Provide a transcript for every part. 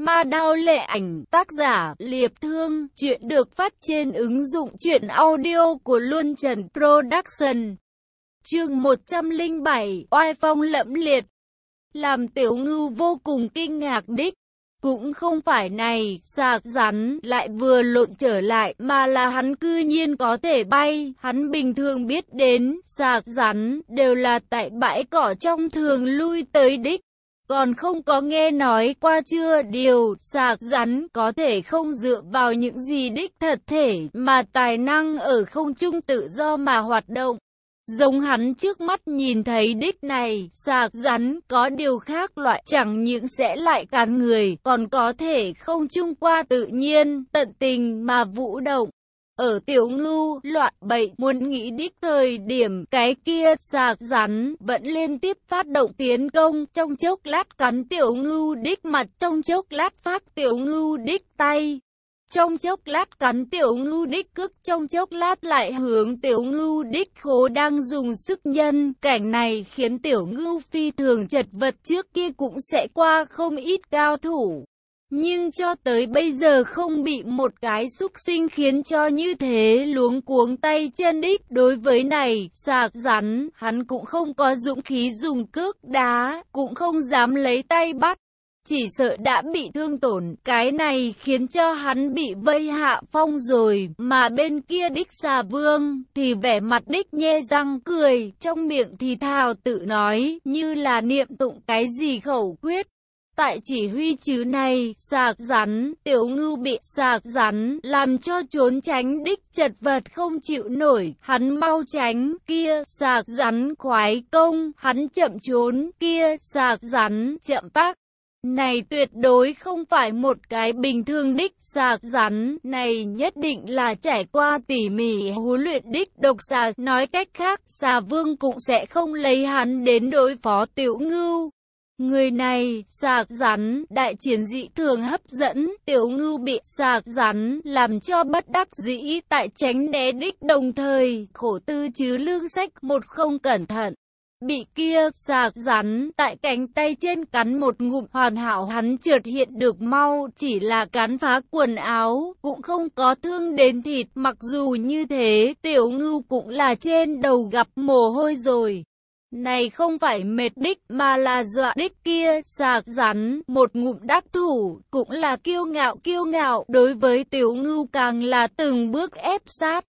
Ma đao lệ ảnh, tác giả, Liệp Thương, chuyện được phát trên ứng dụng truyện audio của Luân Trần Production. Chương 107, oai phong lẫm liệt. Làm tiểu ngư vô cùng kinh ngạc đích. Cũng không phải này, sạc rắn, lại vừa lộn trở lại, mà là hắn cư nhiên có thể bay. Hắn bình thường biết đến, sạc rắn, đều là tại bãi cỏ trong thường lui tới đích còn không có nghe nói qua chưa điều sạc rắn có thể không dựa vào những gì đích thật thể mà tài năng ở không trung tự do mà hoạt động. Giống hắn trước mắt nhìn thấy đích này, sạc rắn có điều khác loại chẳng những sẽ lại cắn người, còn có thể không chung qua tự nhiên, tận tình mà vũ động. Ở tiểu ngưu, loạn bậy, muốn nghĩ đích thời điểm, cái kia, sạc rắn, vẫn liên tiếp phát động tiến công, trong chốc lát cắn tiểu ngưu đích mặt, trong chốc lát phát tiểu ngưu đích tay. Trong chốc lát cắn tiểu ngưu đích cước trong chốc lát lại hướng tiểu ngưu đích khố đang dùng sức nhân. Cảnh này khiến tiểu ngưu phi thường chật vật trước kia cũng sẽ qua không ít cao thủ. Nhưng cho tới bây giờ không bị một cái xúc sinh khiến cho như thế luống cuống tay chân đích. Đối với này, sạc rắn, hắn cũng không có dũng khí dùng cước đá, cũng không dám lấy tay bắt. Chỉ sợ đã bị thương tổn, cái này khiến cho hắn bị vây hạ phong rồi, mà bên kia đích xà vương, thì vẻ mặt đích nhe răng cười, trong miệng thì thào tự nói, như là niệm tụng cái gì khẩu quyết. Tại chỉ huy chứ này, sạc rắn, tiểu ngưu bị sạc rắn, làm cho trốn tránh đích chật vật không chịu nổi, hắn mau tránh, kia, sạc rắn khoái công, hắn chậm trốn, kia, sạc rắn, chậm bác. Này tuyệt đối không phải một cái bình thường đích sạc rắn, này nhất định là trải qua tỉ mỉ huấn luyện đích độc xà, nói cách khác, xà vương cũng sẽ không lấy hắn đến đối phó tiểu ngưu. Người này, sạc rắn, đại chiến dị thường hấp dẫn, tiểu ngưu bị sạc rắn, làm cho bất đắc dĩ tại tránh né đích đồng thời, khổ tư chứ lương sách một không cẩn thận. Bị kia, sạc rắn, tại cánh tay trên cắn một ngụm hoàn hảo hắn trượt hiện được mau, chỉ là cắn phá quần áo, cũng không có thương đến thịt, mặc dù như thế, tiểu ngưu cũng là trên đầu gặp mồ hôi rồi. Này không phải mệt đích mà là dọa đích kia, sạc rắn, một ngụm đắc thủ, cũng là kiêu ngạo kiêu ngạo, đối với tiểu ngưu càng là từng bước ép sát.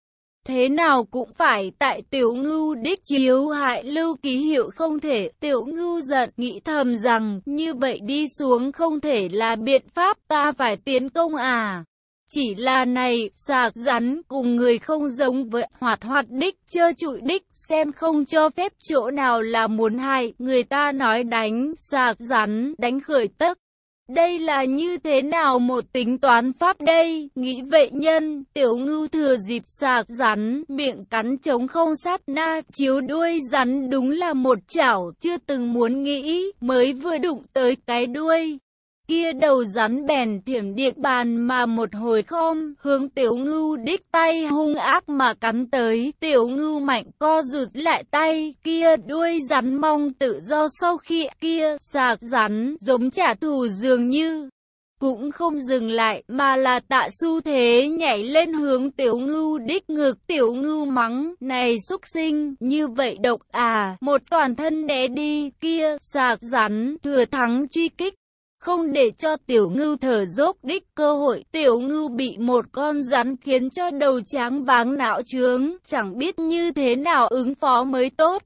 Thế nào cũng phải tại tiểu ngưu đích chiếu hại lưu ký hiệu không thể, tiểu ngưu giận nghĩ thầm rằng như vậy đi xuống không thể là biện pháp ta phải tiến công à. Chỉ là này, sạc rắn cùng người không giống với hoạt hoạt đích, chơ trụi đích, xem không cho phép chỗ nào là muốn hại, người ta nói đánh, sạc rắn, đánh khởi tức. Đây là như thế nào một tính toán pháp đây, nghĩ vệ nhân, tiểu ngưu thừa dịp sạc rắn, miệng cắn trống không sát na, chiếu đuôi rắn đúng là một chảo, chưa từng muốn nghĩ, mới vừa đụng tới cái đuôi kia đầu rắn bèn thiểm điện bàn mà một hồi khom, hướng tiểu ngưu đích tay hung ác mà cắn tới, tiểu ngưu mạnh co rụt lại tay, kia đuôi rắn mong tự do sau khi kia sạc rắn, giống trả thù dường như. Cũng không dừng lại mà là tạ su thế nhảy lên hướng tiểu ngưu đích ngược tiểu ngưu mắng Này xúc sinh như vậy độc à? Một toàn thân đẻ đi kia sạc rắn thừa thắng truy kích không để cho tiểu ngưu thở dốc đích cơ hội. Tiểu ngưu bị một con rắn khiến cho đầu tráng váng não trướng, chẳng biết như thế nào ứng phó mới tốt.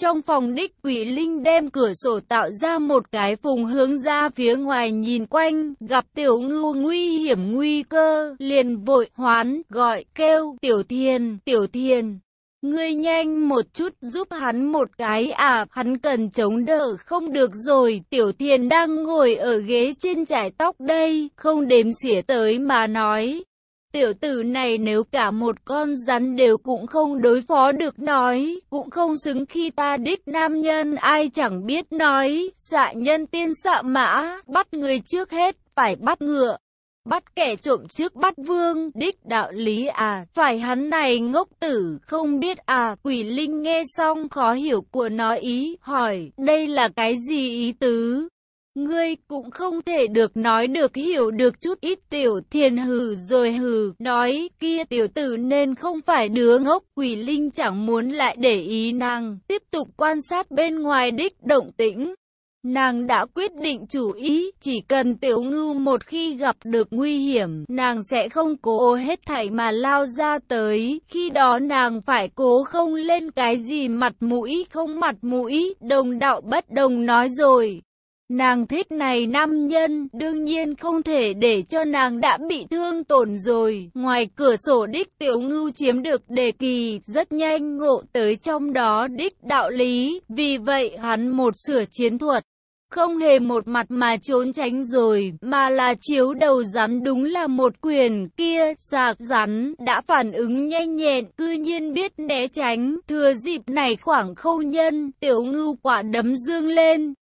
Trong phòng đích quỷ linh đem cửa sổ tạo ra một cái phùng hướng ra phía ngoài nhìn quanh, gặp tiểu ngưu nguy hiểm nguy cơ, liền vội hoán, gọi, kêu, tiểu thiền, tiểu thiền. Ngươi nhanh một chút giúp hắn một cái à, hắn cần chống đỡ không được rồi, tiểu thiền đang ngồi ở ghế trên trải tóc đây, không đếm xỉa tới mà nói. Tiểu tử này nếu cả một con rắn đều cũng không đối phó được nói, cũng không xứng khi ta đích nam nhân ai chẳng biết nói, xạ nhân tiên xạ mã, bắt người trước hết, phải bắt ngựa. Bắt kẻ trộm trước bắt vương, đích đạo lý à, phải hắn này ngốc tử, không biết à, quỷ linh nghe xong khó hiểu của nó ý, hỏi, đây là cái gì ý tứ? Ngươi cũng không thể được nói được hiểu được chút ít tiểu thiền hừ rồi hừ, nói kia tiểu tử nên không phải đứa ngốc, quỷ linh chẳng muốn lại để ý nàng, tiếp tục quan sát bên ngoài đích động tĩnh. Nàng đã quyết định chủ ý, chỉ cần tiểu ngưu một khi gặp được nguy hiểm, nàng sẽ không cố hết thảy mà lao ra tới, khi đó nàng phải cố không lên cái gì mặt mũi không mặt mũi, đồng đạo bất đồng nói rồi. Nàng thích này nam nhân, đương nhiên không thể để cho nàng đã bị thương tổn rồi. Ngoài cửa sổ đích tiểu ngưu chiếm được đề kỳ, rất nhanh ngộ tới trong đó đích đạo lý. Vì vậy hắn một sửa chiến thuật. Không hề một mặt mà trốn tránh rồi, mà là chiếu đầu rắn đúng là một quyền kia, sạc rắn, đã phản ứng nhanh nhẹn, cư nhiên biết né tránh, thừa dịp này khoảng khâu nhân, tiểu ngưu quả đấm dương lên,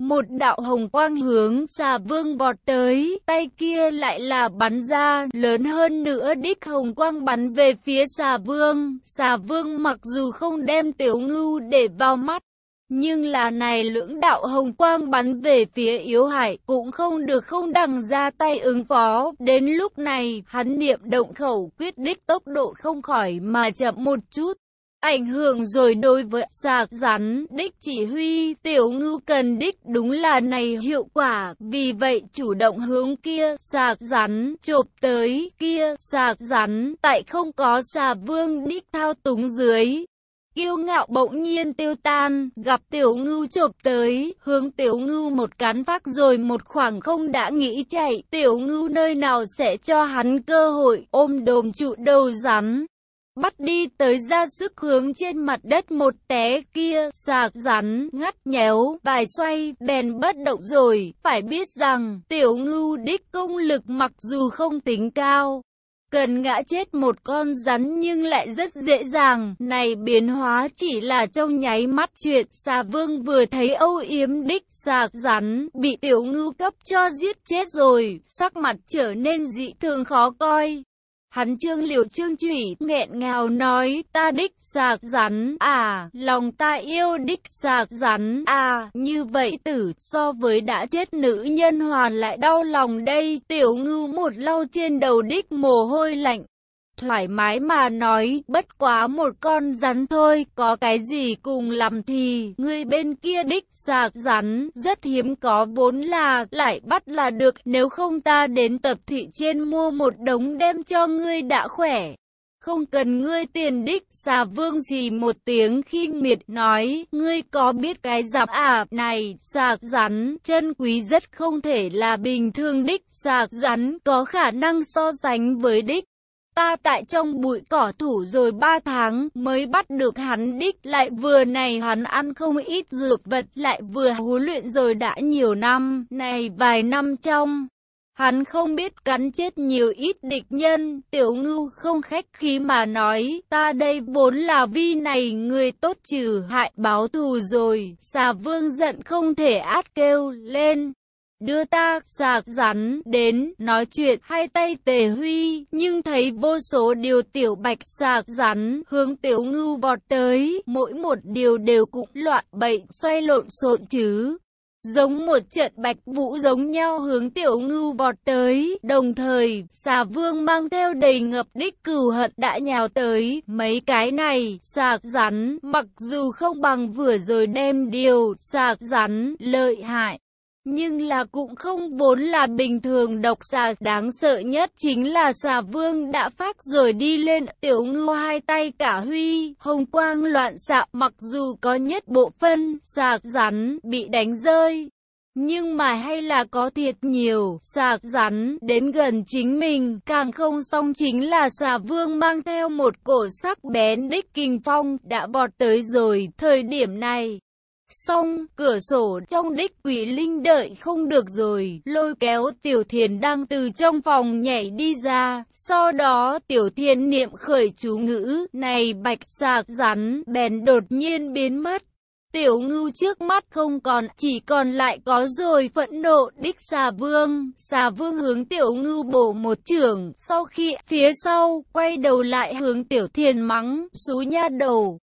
một đạo hồng quang hướng xà vương vọt tới, tay kia lại là bắn ra, lớn hơn nữa đích hồng quang bắn về phía xà vương. Xà vương mặc dù không đem tiểu ngưu để vào mắt, nhưng là này lưỡng đạo hồng quang bắn về phía yếu hải cũng không được không đằng ra tay ứng phó. Đến lúc này, hắn niệm động khẩu quyết đích tốc độ không khỏi mà chậm một chút. Ảnh hưởng rồi đối với sạc rắn đích chỉ huy tiểu ngư cần đích đúng là này hiệu quả. Vì vậy chủ động hướng kia sạc rắn chộp tới kia sạc rắn tại không có xà vương đích thao túng dưới kiêu ngạo bỗng nhiên tiêu tan, gặp tiểu ngưu chộp tới, hướng tiểu ngưu một cán phát rồi một khoảng không đã nghĩ chạy, tiểu ngưu nơi nào sẽ cho hắn cơ hội, ôm đồm trụ đầu rắn, bắt đi tới ra sức hướng trên mặt đất một té kia, sạc rắn, ngắt nhéo, vài xoay, bèn bất động rồi, phải biết rằng, tiểu ngưu đích công lực mặc dù không tính cao. Cần ngã chết một con rắn nhưng lại rất dễ dàng, này biến hóa chỉ là trong nháy mắt chuyện, xà vương vừa thấy âu yếm đích sạc rắn, bị tiểu ngưu cấp cho giết chết rồi, sắc mặt trở nên dị thường khó coi. Hắn trương liều trương trụy nghẹn ngào nói, ta đích sạc rắn, à, lòng ta yêu đích sạc rắn, à, như vậy tử, so với đã chết nữ nhân hoàn lại đau lòng đây, tiểu ngư một lau trên đầu đích mồ hôi lạnh. Thoải mái mà nói, bất quá một con rắn thôi, có cái gì cùng làm thì, người bên kia đích sạc rắn, rất hiếm có vốn là, lại bắt là được, nếu không ta đến tập thị trên mua một đống đem cho ngươi đã khỏe. Không cần ngươi tiền đích, xà vương gì một tiếng khi miệt nói, ngươi có biết cái giặc à, này, sạc rắn, chân quý rất không thể là bình thường đích, sạc rắn, có khả năng so sánh với đích. Ta tại trong bụi cỏ thủ rồi ba tháng mới bắt được hắn đích. Lại vừa này hắn ăn không ít dược vật lại vừa huấn luyện rồi đã nhiều năm, này vài năm trong. Hắn không biết cắn chết nhiều ít địch nhân, tiểu ngưu không khách khí mà nói, ta đây vốn là vi này người tốt trừ hại báo thù rồi, xà vương giận không thể át kêu lên đưa ta sạc rắn đến nói chuyện hai tay tề huy nhưng thấy vô số điều tiểu bạch sạc rắn hướng tiểu ngưu vọt tới mỗi một điều đều cũng loạn bậy xoay lộn xộn chứ. Giống một trận bạch vũ giống nhau hướng tiểu ngưu vọt tới, đồng thời, xà vương mang theo đầy ngập đích cừu hận đã nhào tới, mấy cái này, sạc rắn, mặc dù không bằng vừa rồi đem điều, sạc rắn, lợi hại, nhưng là cũng không vốn là bình thường độc xà đáng sợ nhất chính là xà vương đã phát rồi đi lên tiểu ngưu hai tay cả huy hồng quang loạn xạ mặc dù có nhất bộ phân xà rắn bị đánh rơi nhưng mà hay là có thiệt nhiều, xà rắn, đến gần chính mình, càng không xong chính là xà vương mang theo một cổ sắc bén đích kinh phong, đã vọt tới rồi, thời điểm này. Xong, cửa sổ trong đích quỷ linh đợi không được rồi, lôi kéo tiểu thiền đang từ trong phòng nhảy đi ra, sau đó tiểu thiền niệm khởi chú ngữ, này bạch sạc rắn, bèn đột nhiên biến mất. Tiểu ngưu trước mắt không còn, chỉ còn lại có rồi phẫn nộ đích xà vương. Xà vương hướng tiểu ngưu bổ một trưởng, sau khi phía sau, quay đầu lại hướng tiểu thiền mắng, xú nha đầu.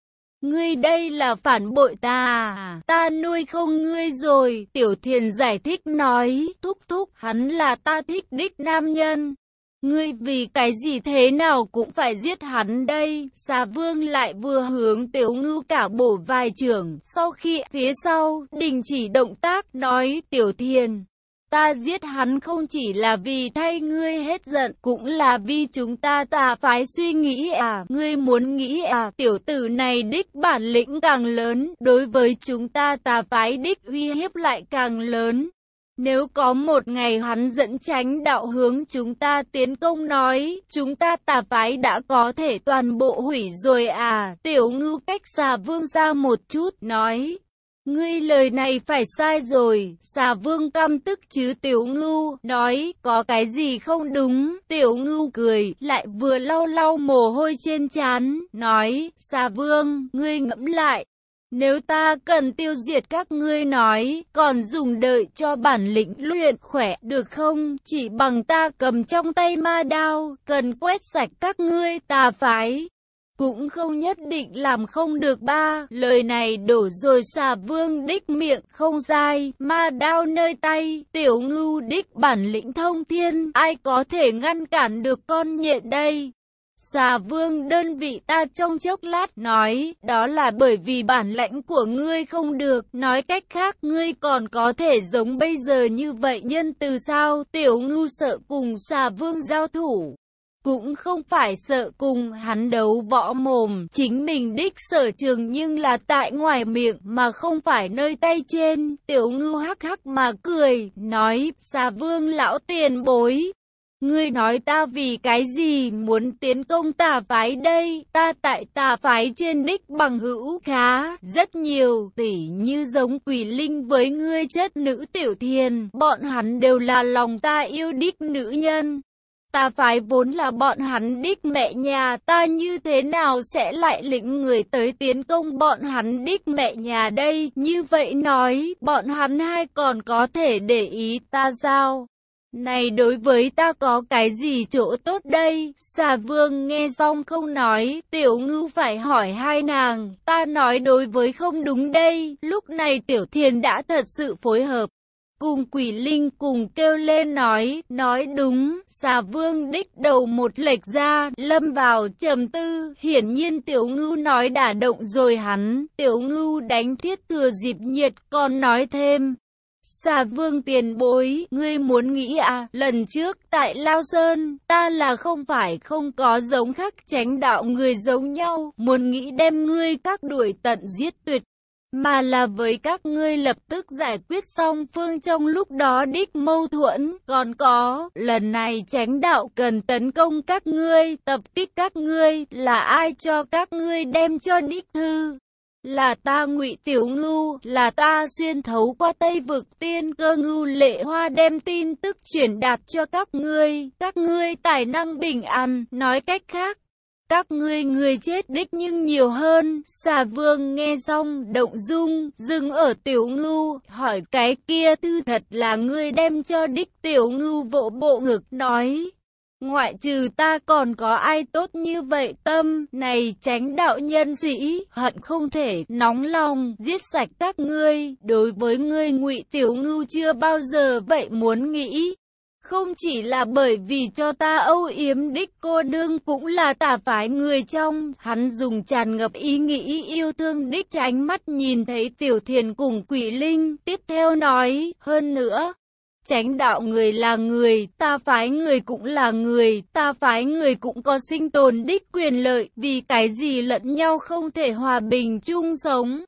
Ngươi đây là phản bội ta à? Ta nuôi không ngươi rồi. Tiểu thiền giải thích nói, thúc thúc, hắn là ta thích đích nam nhân. Ngươi vì cái gì thế nào cũng phải giết hắn đây. Xà vương lại vừa hướng tiểu ngưu cả bổ vài trưởng. Sau khi phía sau, đình chỉ động tác nói tiểu thiền. Ta giết hắn không chỉ là vì thay ngươi hết giận, cũng là vì chúng ta ta phải suy nghĩ à, ngươi muốn nghĩ à, tiểu tử này đích bản lĩnh càng lớn, đối với chúng ta ta phải đích uy hiếp lại càng lớn. Nếu có một ngày hắn dẫn tránh đạo hướng chúng ta tiến công nói, chúng ta tà phái đã có thể toàn bộ hủy rồi à, tiểu ngưu cách xà vương ra một chút, nói, Ngươi lời này phải sai rồi, xà vương căm tức chứ tiểu ngưu, nói, có cái gì không đúng, tiểu ngưu cười, lại vừa lau lau mồ hôi trên chán nói, xà vương, ngươi ngẫm lại. Nếu ta cần tiêu diệt các ngươi nói, còn dùng đợi cho bản lĩnh luyện khỏe được không? Chỉ bằng ta cầm trong tay ma đao, cần quét sạch các ngươi tà phái cũng không nhất định làm không được ba. Lời này đổ rồi xà vương đích miệng không dai, ma đao nơi tay, tiểu ngưu đích bản lĩnh thông thiên, ai có thể ngăn cản được con nhện đây. Xà vương đơn vị ta trong chốc lát nói, đó là bởi vì bản lãnh của ngươi không được, nói cách khác ngươi còn có thể giống bây giờ như vậy nhân từ sao, tiểu ngưu sợ cùng xà vương giao thủ cũng không phải sợ cùng hắn đấu võ mồm, chính mình đích sở trường nhưng là tại ngoài miệng mà không phải nơi tay trên, tiểu ngư hắc hắc mà cười, nói, xà vương lão tiền bối. Ngươi nói ta vì cái gì muốn tiến công tà phái đây, ta tại tà phái trên đích bằng hữu khá, rất nhiều, tỉ như giống quỷ linh với ngươi chất nữ tiểu thiền, bọn hắn đều là lòng ta yêu đích nữ nhân ta phái vốn là bọn hắn đích mẹ nhà ta như thế nào sẽ lại lĩnh người tới tiến công bọn hắn đích mẹ nhà đây, như vậy nói, bọn hắn hai còn có thể để ý ta sao? Này đối với ta có cái gì chỗ tốt đây? Xà vương nghe xong không nói, tiểu ngưu phải hỏi hai nàng, ta nói đối với không đúng đây, lúc này tiểu thiền đã thật sự phối hợp. Cùng quỷ linh cùng kêu lên nói, nói đúng, xà vương đích đầu một lệch ra, lâm vào trầm tư, hiển nhiên tiểu ngưu nói đả động rồi hắn, tiểu ngưu đánh thiết thừa dịp nhiệt, còn nói thêm. Xà vương tiền bối, ngươi muốn nghĩ à, lần trước tại Lao Sơn, ta là không phải không có giống khắc tránh đạo người giống nhau, muốn nghĩ đem ngươi các đuổi tận giết tuyệt mà là với các ngươi lập tức giải quyết xong phương trong lúc đó đích mâu thuẫn. Còn có, lần này tránh đạo cần tấn công các ngươi, tập kích các ngươi, là ai cho các ngươi đem cho đích thư? Là ta ngụy Tiểu Ngưu, là ta xuyên thấu qua Tây vực tiên cơ ngưu lệ hoa đem tin tức truyền đạt cho các ngươi, các ngươi tài năng bình an, nói cách khác, các ngươi người chết đích nhưng nhiều hơn, xà vương nghe xong, động dung, dừng ở tiểu ngưu, hỏi cái kia thư thật là ngươi đem cho đích tiểu ngưu vỗ bộ ngực nói. Ngoại trừ ta còn có ai tốt như vậy tâm, này tránh đạo nhân sĩ, hận không thể, nóng lòng, giết sạch các ngươi, đối với ngươi ngụy tiểu ngưu chưa bao giờ vậy muốn nghĩ. Không chỉ là bởi vì cho ta âu yếm đích cô đương cũng là tà phái người trong, hắn dùng tràn ngập ý nghĩ yêu thương đích tránh mắt nhìn thấy tiểu thiền cùng quỷ linh, tiếp theo nói, hơn nữa. Tránh đạo người là người, ta phái người cũng là người, ta phái người cũng có sinh tồn đích quyền lợi, vì cái gì lẫn nhau không thể hòa bình chung sống.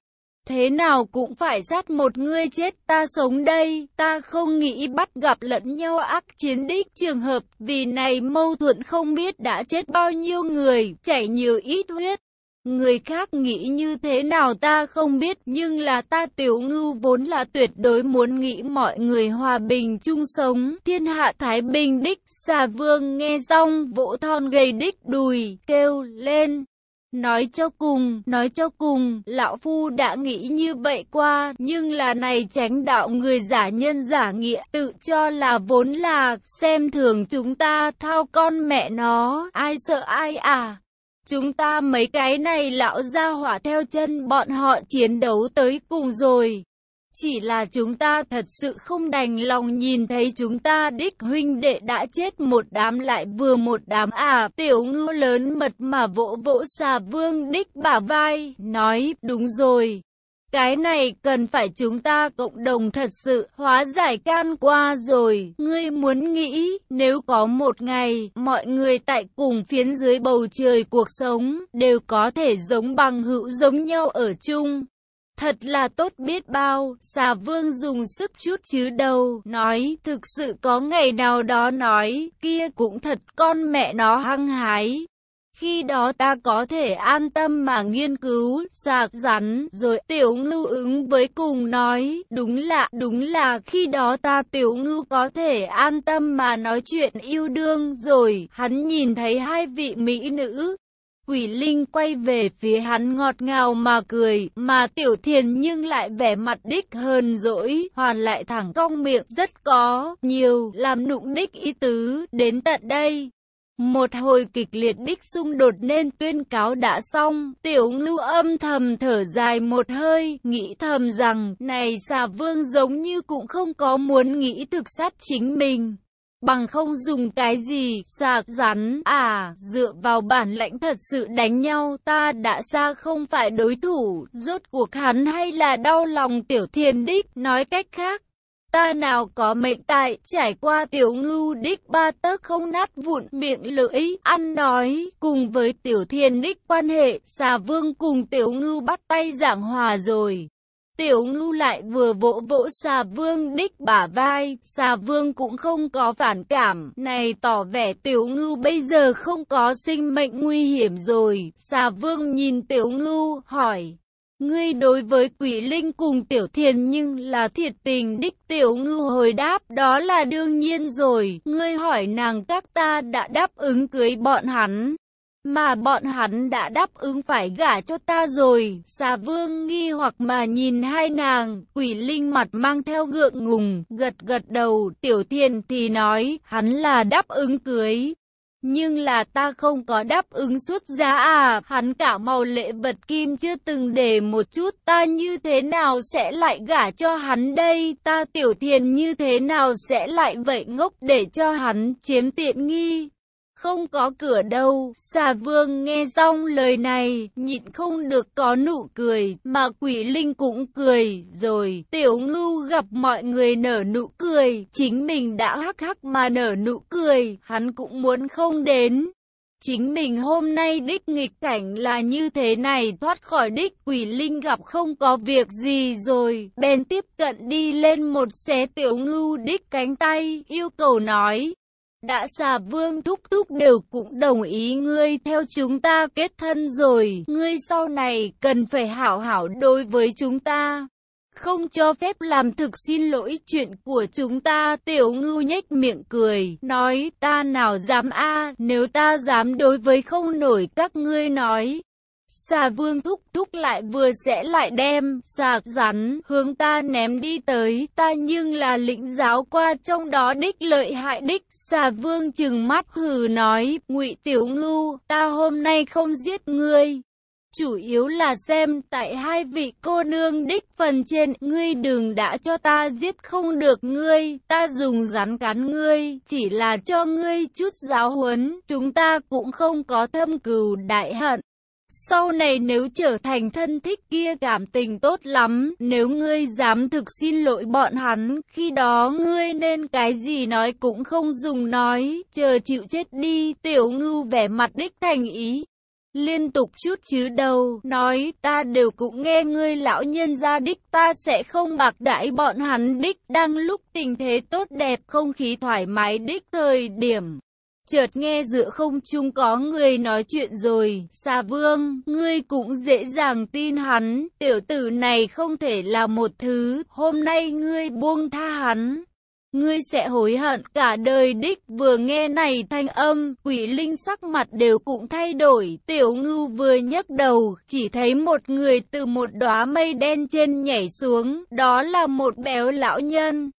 Thế nào cũng phải dắt một người chết ta sống đây, ta không nghĩ bắt gặp lẫn nhau ác chiến đích trường hợp, vì này mâu thuẫn không biết đã chết bao nhiêu người, chảy nhiều ít huyết. Người khác nghĩ như thế nào ta không biết, nhưng là ta tiểu ngưu vốn là tuyệt đối muốn nghĩ mọi người hòa bình chung sống, thiên hạ thái bình đích, xà vương nghe xong, vỗ thon gầy đích đùi, kêu lên. Nói cho cùng, nói cho cùng, lão phu đã nghĩ như vậy qua, nhưng là này tránh đạo người giả nhân giả nghĩa, tự cho là vốn là, xem thường chúng ta, thao con mẹ nó, ai sợ ai à. Chúng ta mấy cái này lão ra hỏa theo chân bọn họ chiến đấu tới cùng rồi. Chỉ là chúng ta thật sự không đành lòng nhìn thấy chúng ta đích huynh đệ đã chết một đám lại vừa một đám à. Tiểu ngư lớn mật mà vỗ vỗ xà vương đích bả vai, nói đúng rồi. Cái này cần phải chúng ta cộng đồng thật sự hóa giải can qua rồi. Ngươi muốn nghĩ, nếu có một ngày, mọi người tại cùng phiến dưới bầu trời cuộc sống, đều có thể giống bằng hữu giống nhau ở chung. Thật là tốt biết bao, xà vương dùng sức chút chứ đâu, nói, thực sự có ngày nào đó nói, kia cũng thật con mẹ nó hăng hái. Khi đó ta có thể an tâm mà nghiên cứu, sạc rắn, rồi tiểu ngưu ứng với cùng nói, đúng là, đúng là khi đó ta tiểu ngưu có thể an tâm mà nói chuyện yêu đương, rồi, hắn nhìn thấy hai vị mỹ nữ, Quỷ Linh quay về phía hắn ngọt ngào mà cười, mà Tiểu Thiền nhưng lại vẻ mặt đích hơn dỗi, hoàn lại thẳng cong miệng rất có, nhiều, làm nụng đích ý tứ, đến tận đây. Một hồi kịch liệt đích xung đột nên tuyên cáo đã xong, tiểu ngưu âm thầm thở dài một hơi, nghĩ thầm rằng, này xà vương giống như cũng không có muốn nghĩ thực sát chính mình. Bằng không dùng cái gì, sạc rắn, à, dựa vào bản lãnh thật sự đánh nhau ta đã xa không phải đối thủ, rốt cuộc hắn hay là đau lòng tiểu thiên đích, nói cách khác. Ta nào có mệnh tại, trải qua tiểu ngưu đích ba tấc không nát vụn miệng lưỡi, ăn nói, cùng với tiểu thiên đích quan hệ, xà vương cùng tiểu ngưu bắt tay giảng hòa rồi. Tiểu ngưu lại vừa vỗ vỗ xà vương đích bả vai, xà vương cũng không có phản cảm, này tỏ vẻ tiểu ngưu bây giờ không có sinh mệnh nguy hiểm rồi, xà vương nhìn tiểu ngưu, hỏi. Ngươi đối với quỷ linh cùng tiểu thiền nhưng là thiệt tình đích tiểu ngưu hồi đáp đó là đương nhiên rồi, ngươi hỏi nàng các ta đã đáp ứng cưới bọn hắn. Mà bọn hắn đã đáp ứng phải gả cho ta rồi, xà vương nghi hoặc mà nhìn hai nàng, quỷ linh mặt mang theo gượng ngùng, gật gật đầu, tiểu thiền thì nói, hắn là đáp ứng cưới. Nhưng là ta không có đáp ứng xuất giá à, hắn cả màu lệ vật kim chưa từng để một chút, ta như thế nào sẽ lại gả cho hắn đây, ta tiểu thiền như thế nào sẽ lại vậy ngốc để cho hắn chiếm tiện nghi. Không có cửa đâu, xà vương nghe xong lời này, nhịn không được có nụ cười, mà quỷ linh cũng cười, rồi, tiểu ngưu gặp mọi người nở nụ cười, chính mình đã hắc hắc mà nở nụ cười, hắn cũng muốn không đến. Chính mình hôm nay đích nghịch cảnh là như thế này. Thoát khỏi đích quỷ linh gặp không có việc gì rồi, bèn tiếp cận đi lên một xé tiểu ngưu đích cánh tay, yêu cầu nói. Đã xà vương thúc thúc đều cũng đồng ý ngươi theo chúng ta kết thân rồi, ngươi sau này cần phải hảo hảo đối với chúng ta. Không cho phép làm thực xin lỗi chuyện của chúng ta, tiểu ngưu nhếch miệng cười, nói ta nào dám a nếu ta dám đối với không nổi các ngươi nói. Xà vương thúc thúc lại vừa sẽ lại đem, sạc rắn, hướng ta ném đi tới, ta nhưng là lĩnh giáo qua trong đó đích lợi hại đích. Xà vương chừng mắt hừ nói, ngụy tiểu ngưu, ta hôm nay không giết ngươi. Chủ yếu là xem tại hai vị cô nương đích phần trên, ngươi đừng đã cho ta giết không được ngươi, ta dùng rắn cắn ngươi, chỉ là cho ngươi chút giáo huấn, chúng ta cũng không có thâm cừu đại hận. Sau này nếu trở thành thân thích kia cảm tình tốt lắm, nếu ngươi dám thực xin lỗi bọn hắn, khi đó ngươi nên cái gì nói cũng không dùng nói, chờ chịu chết đi, tiểu ngưu vẻ mặt đích thành ý. Liên tục chút chứ đâu, nói ta đều cũng nghe ngươi lão nhân ra đích ta sẽ không bạc đãi bọn hắn đích đang lúc tình thế tốt đẹp không khí thoải mái đích thời điểm. Chợt nghe giữa không trung có người nói chuyện rồi, xà vương, ngươi cũng dễ dàng tin hắn, tiểu tử này không thể là một thứ, hôm nay ngươi buông tha hắn. Ngươi sẽ hối hận cả đời đích. Vừa nghe này thanh âm, quỷ linh sắc mặt đều cũng thay đổi, tiểu ngưu vừa nhấc đầu, chỉ thấy một người từ một đóa mây đen trên nhảy xuống, đó là một béo lão nhân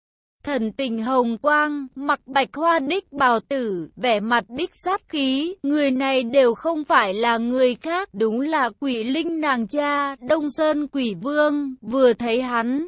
thần tình hồng quang, mặc bạch hoa đích bào tử, vẻ mặt đích sát khí, người này đều không phải là người khác, đúng là quỷ linh nàng cha, Đông Sơn quỷ vương, vừa thấy hắn.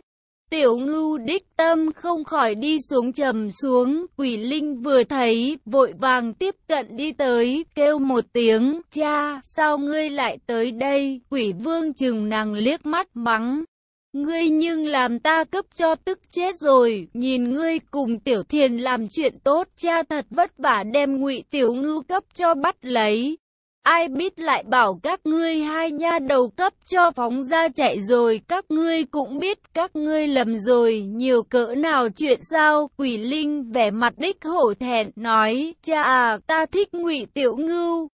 Tiểu ngưu đích tâm không khỏi đi xuống trầm xuống, quỷ linh vừa thấy, vội vàng tiếp cận đi tới, kêu một tiếng, cha, sao ngươi lại tới đây, quỷ vương chừng nàng liếc mắt mắng. Ngươi nhưng làm ta cấp cho tức chết rồi, nhìn ngươi cùng tiểu thiền làm chuyện tốt, cha thật vất vả đem ngụy tiểu ngưu cấp cho bắt lấy. Ai biết lại bảo các ngươi hai nha đầu cấp cho phóng ra chạy rồi, các ngươi cũng biết các ngươi lầm rồi, nhiều cỡ nào chuyện sao, quỷ linh vẻ mặt đích hổ thẹn, nói, cha à, ta thích ngụy tiểu ngưu.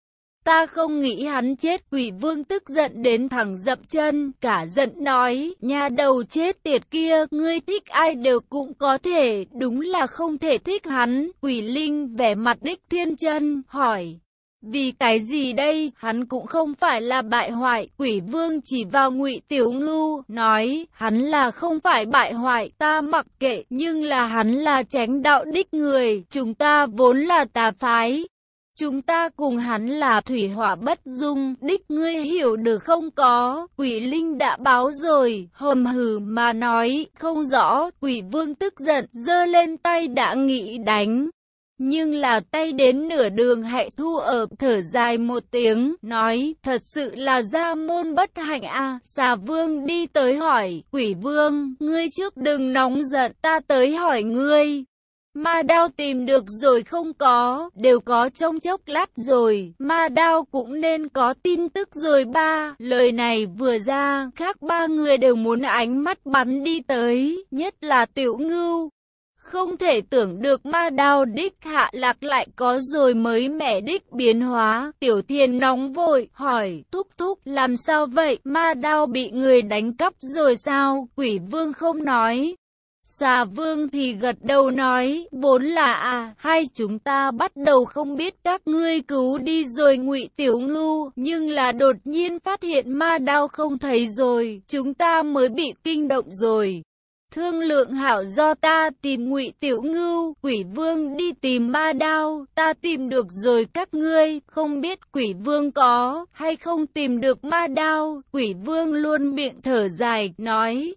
Ta không nghĩ hắn chết quỷ vương tức giận đến thẳng dậm chân, cả giận nói, nhà đầu chết tiệt kia, ngươi thích ai đều cũng có thể, đúng là không thể thích hắn, quỷ linh vẻ mặt đích thiên chân, hỏi. Vì cái gì đây, hắn cũng không phải là bại hoại, quỷ vương chỉ vào ngụy tiểu ngưu, nói, hắn là không phải bại hoại, ta mặc kệ, nhưng là hắn là tránh đạo đích người, chúng ta vốn là tà phái. Chúng ta cùng hắn là thủy hỏa bất dung, đích ngươi hiểu được không có, quỷ linh đã báo rồi, hầm hừ mà nói, không rõ, quỷ vương tức giận, dơ lên tay đã nghĩ đánh. Nhưng là tay đến nửa đường hãy thu ở thở dài một tiếng, nói thật sự là gia môn bất hạnh a à. Xà vương đi tới hỏi, quỷ vương, ngươi trước đừng nóng giận, ta tới hỏi ngươi. Ma đao tìm được rồi không có, đều có trong chốc lát rồi, ma đao cũng nên có tin tức rồi ba. Lời này vừa ra, khác ba người đều muốn ánh mắt bắn đi tới, nhất là tiểu ngưu. Không thể tưởng được ma đao đích hạ lạc lại có rồi mới mẻ đích biến hóa. Tiểu thiên nóng vội, hỏi, thúc thúc, làm sao vậy? Ma đao bị người đánh cắp rồi sao? Quỷ vương không nói. Xà vương thì gật đầu nói, vốn là à, hai chúng ta bắt đầu không biết các ngươi cứu đi rồi ngụy tiểu ngưu, nhưng là đột nhiên phát hiện ma đao không thấy rồi, chúng ta mới bị kinh động rồi. Thương lượng hảo do ta tìm ngụy tiểu ngưu, quỷ vương đi tìm ma đao, ta tìm được rồi các ngươi, không biết quỷ vương có hay không tìm được ma đao, quỷ vương luôn miệng thở dài, nói.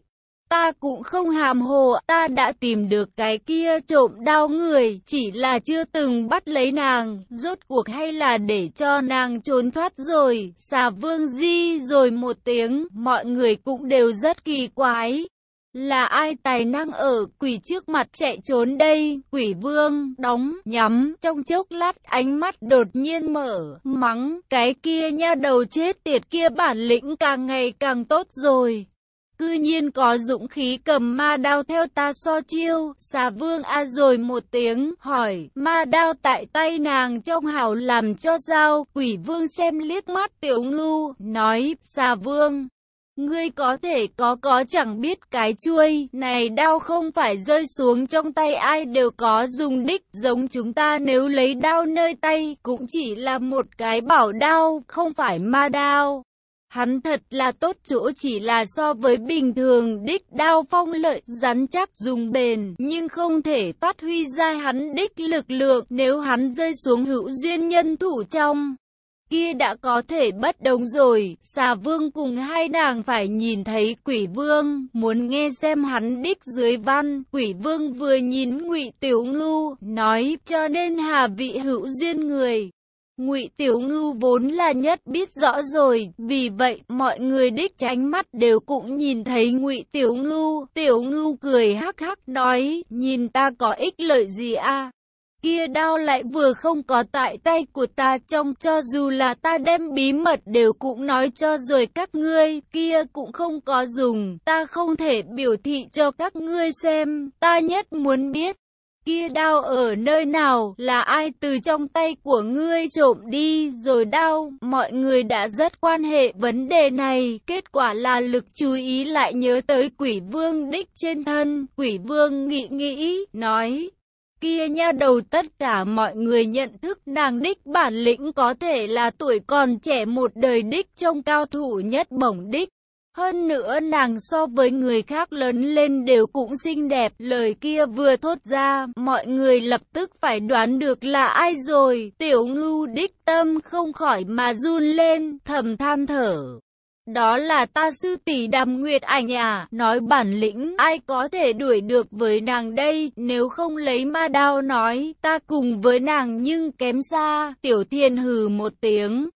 Ta cũng không hàm hồ, ta đã tìm được cái kia trộm đau người, chỉ là chưa từng bắt lấy nàng, rốt cuộc hay là để cho nàng trốn thoát rồi, xà vương di rồi một tiếng, mọi người cũng đều rất kỳ quái. Là ai tài năng ở quỷ trước mặt chạy trốn đây? Quỷ vương, đóng, nhắm, trong chốc lát ánh mắt đột nhiên mở, mắng, cái kia nha đầu chết tiệt kia bản lĩnh càng ngày càng tốt rồi. Cư nhiên có dũng khí cầm ma đao theo ta so chiêu, xà vương a rồi một tiếng, hỏi, ma đao tại tay nàng trong hảo làm cho sao, quỷ vương xem liếc mắt tiểu ngưu, nói, xà vương. Ngươi có thể có có chẳng biết cái chuôi, này đao không phải rơi xuống trong tay ai đều có dùng đích, giống chúng ta nếu lấy đao nơi tay, cũng chỉ là một cái bảo đao, không phải ma đao. Hắn thật là tốt chỗ chỉ là so với bình thường đích đao phong lợi rắn chắc dùng bền, nhưng không thể phát huy ra hắn đích lực lượng nếu hắn rơi xuống hữu duyên nhân thủ trong kia đã có thể bất đồng rồi, xà vương cùng hai nàng phải nhìn thấy quỷ vương, muốn nghe xem hắn đích dưới văn, quỷ vương vừa nhìn ngụy tiểu ngưu, nói cho nên hà vị hữu duyên người. Ngụy Tiểu Ngưu vốn là nhất biết rõ rồi, vì vậy mọi người đích tránh mắt đều cũng nhìn thấy Ngụy Tiểu Ngưu. Tiểu Ngưu cười hắc hắc nói, nhìn ta có ích lợi gì a? Kia đao lại vừa không có tại tay của ta trong cho dù là ta đem bí mật đều cũng nói cho rồi các ngươi, kia cũng không có dùng, ta không thể biểu thị cho các ngươi xem, ta nhất muốn biết kia đao ở nơi nào, là ai từ trong tay của ngươi trộm đi, rồi đao, mọi người đã rất quan hệ vấn đề này, kết quả là lực chú ý lại nhớ tới quỷ vương đích trên thân, quỷ vương nghĩ nghĩ, nói. Kia nha đầu tất cả mọi người nhận thức nàng đích bản lĩnh có thể là tuổi còn trẻ một đời đích trong cao thủ nhất bổng đích. Hơn nữa nàng so với người khác lớn lên đều cũng xinh đẹp. Lời kia vừa thốt ra, mọi người lập tức phải đoán được là ai rồi. Tiểu ngưu đích tâm không khỏi mà run lên, thầm than thở. Đó là ta sư tỷ đàm nguyệt ảnh à, nói bản lĩnh, ai có thể đuổi được với nàng đây, nếu không lấy ma đao nói, ta cùng với nàng nhưng kém xa, tiểu thiên hừ một tiếng.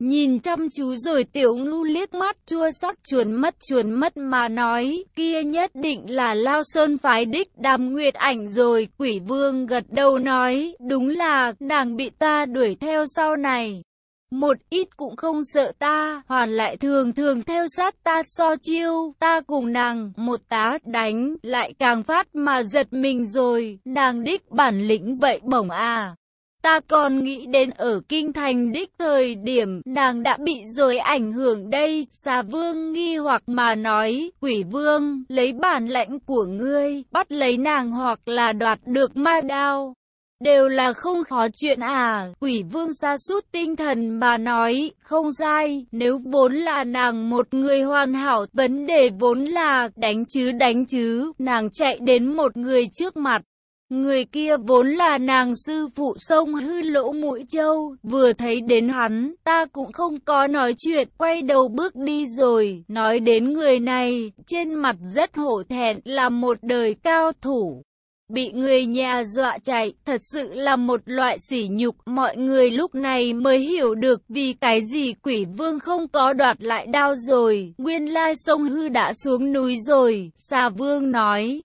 Nhìn chăm chú rồi tiểu ngưu liếc mắt chua sắc chuồn mất chuồn mất mà nói, kia nhất định là lao sơn phái đích đàm nguyệt ảnh rồi, quỷ vương gật đầu nói, đúng là, nàng bị ta đuổi theo sau này. Một ít cũng không sợ ta, hoàn lại thường thường theo sát ta so chiêu, ta cùng nàng, một tá đánh, lại càng phát mà giật mình rồi, nàng đích bản lĩnh vậy bổng à. Ta còn nghĩ đến ở kinh thành đích thời điểm nàng đã bị rồi ảnh hưởng đây, xà vương nghi hoặc mà nói, quỷ vương, lấy bản lãnh của ngươi, bắt lấy nàng hoặc là đoạt được ma đao. Đều là không khó chuyện à, quỷ vương xa sút tinh thần mà nói, không sai, nếu vốn là nàng một người hoàn hảo, vấn đề vốn là đánh chứ đánh chứ, nàng chạy đến một người trước mặt. Người kia vốn là nàng sư phụ sông hư lỗ mũi châu, vừa thấy đến hắn, ta cũng không có nói chuyện, quay đầu bước đi rồi, nói đến người này, trên mặt rất hổ thẹn, là một đời cao thủ. Bị người nhà dọa chạy, thật sự là một loại sỉ nhục, mọi người lúc này mới hiểu được vì cái gì quỷ vương không có đoạt lại đao rồi, nguyên lai sông hư đã xuống núi rồi, xà vương nói.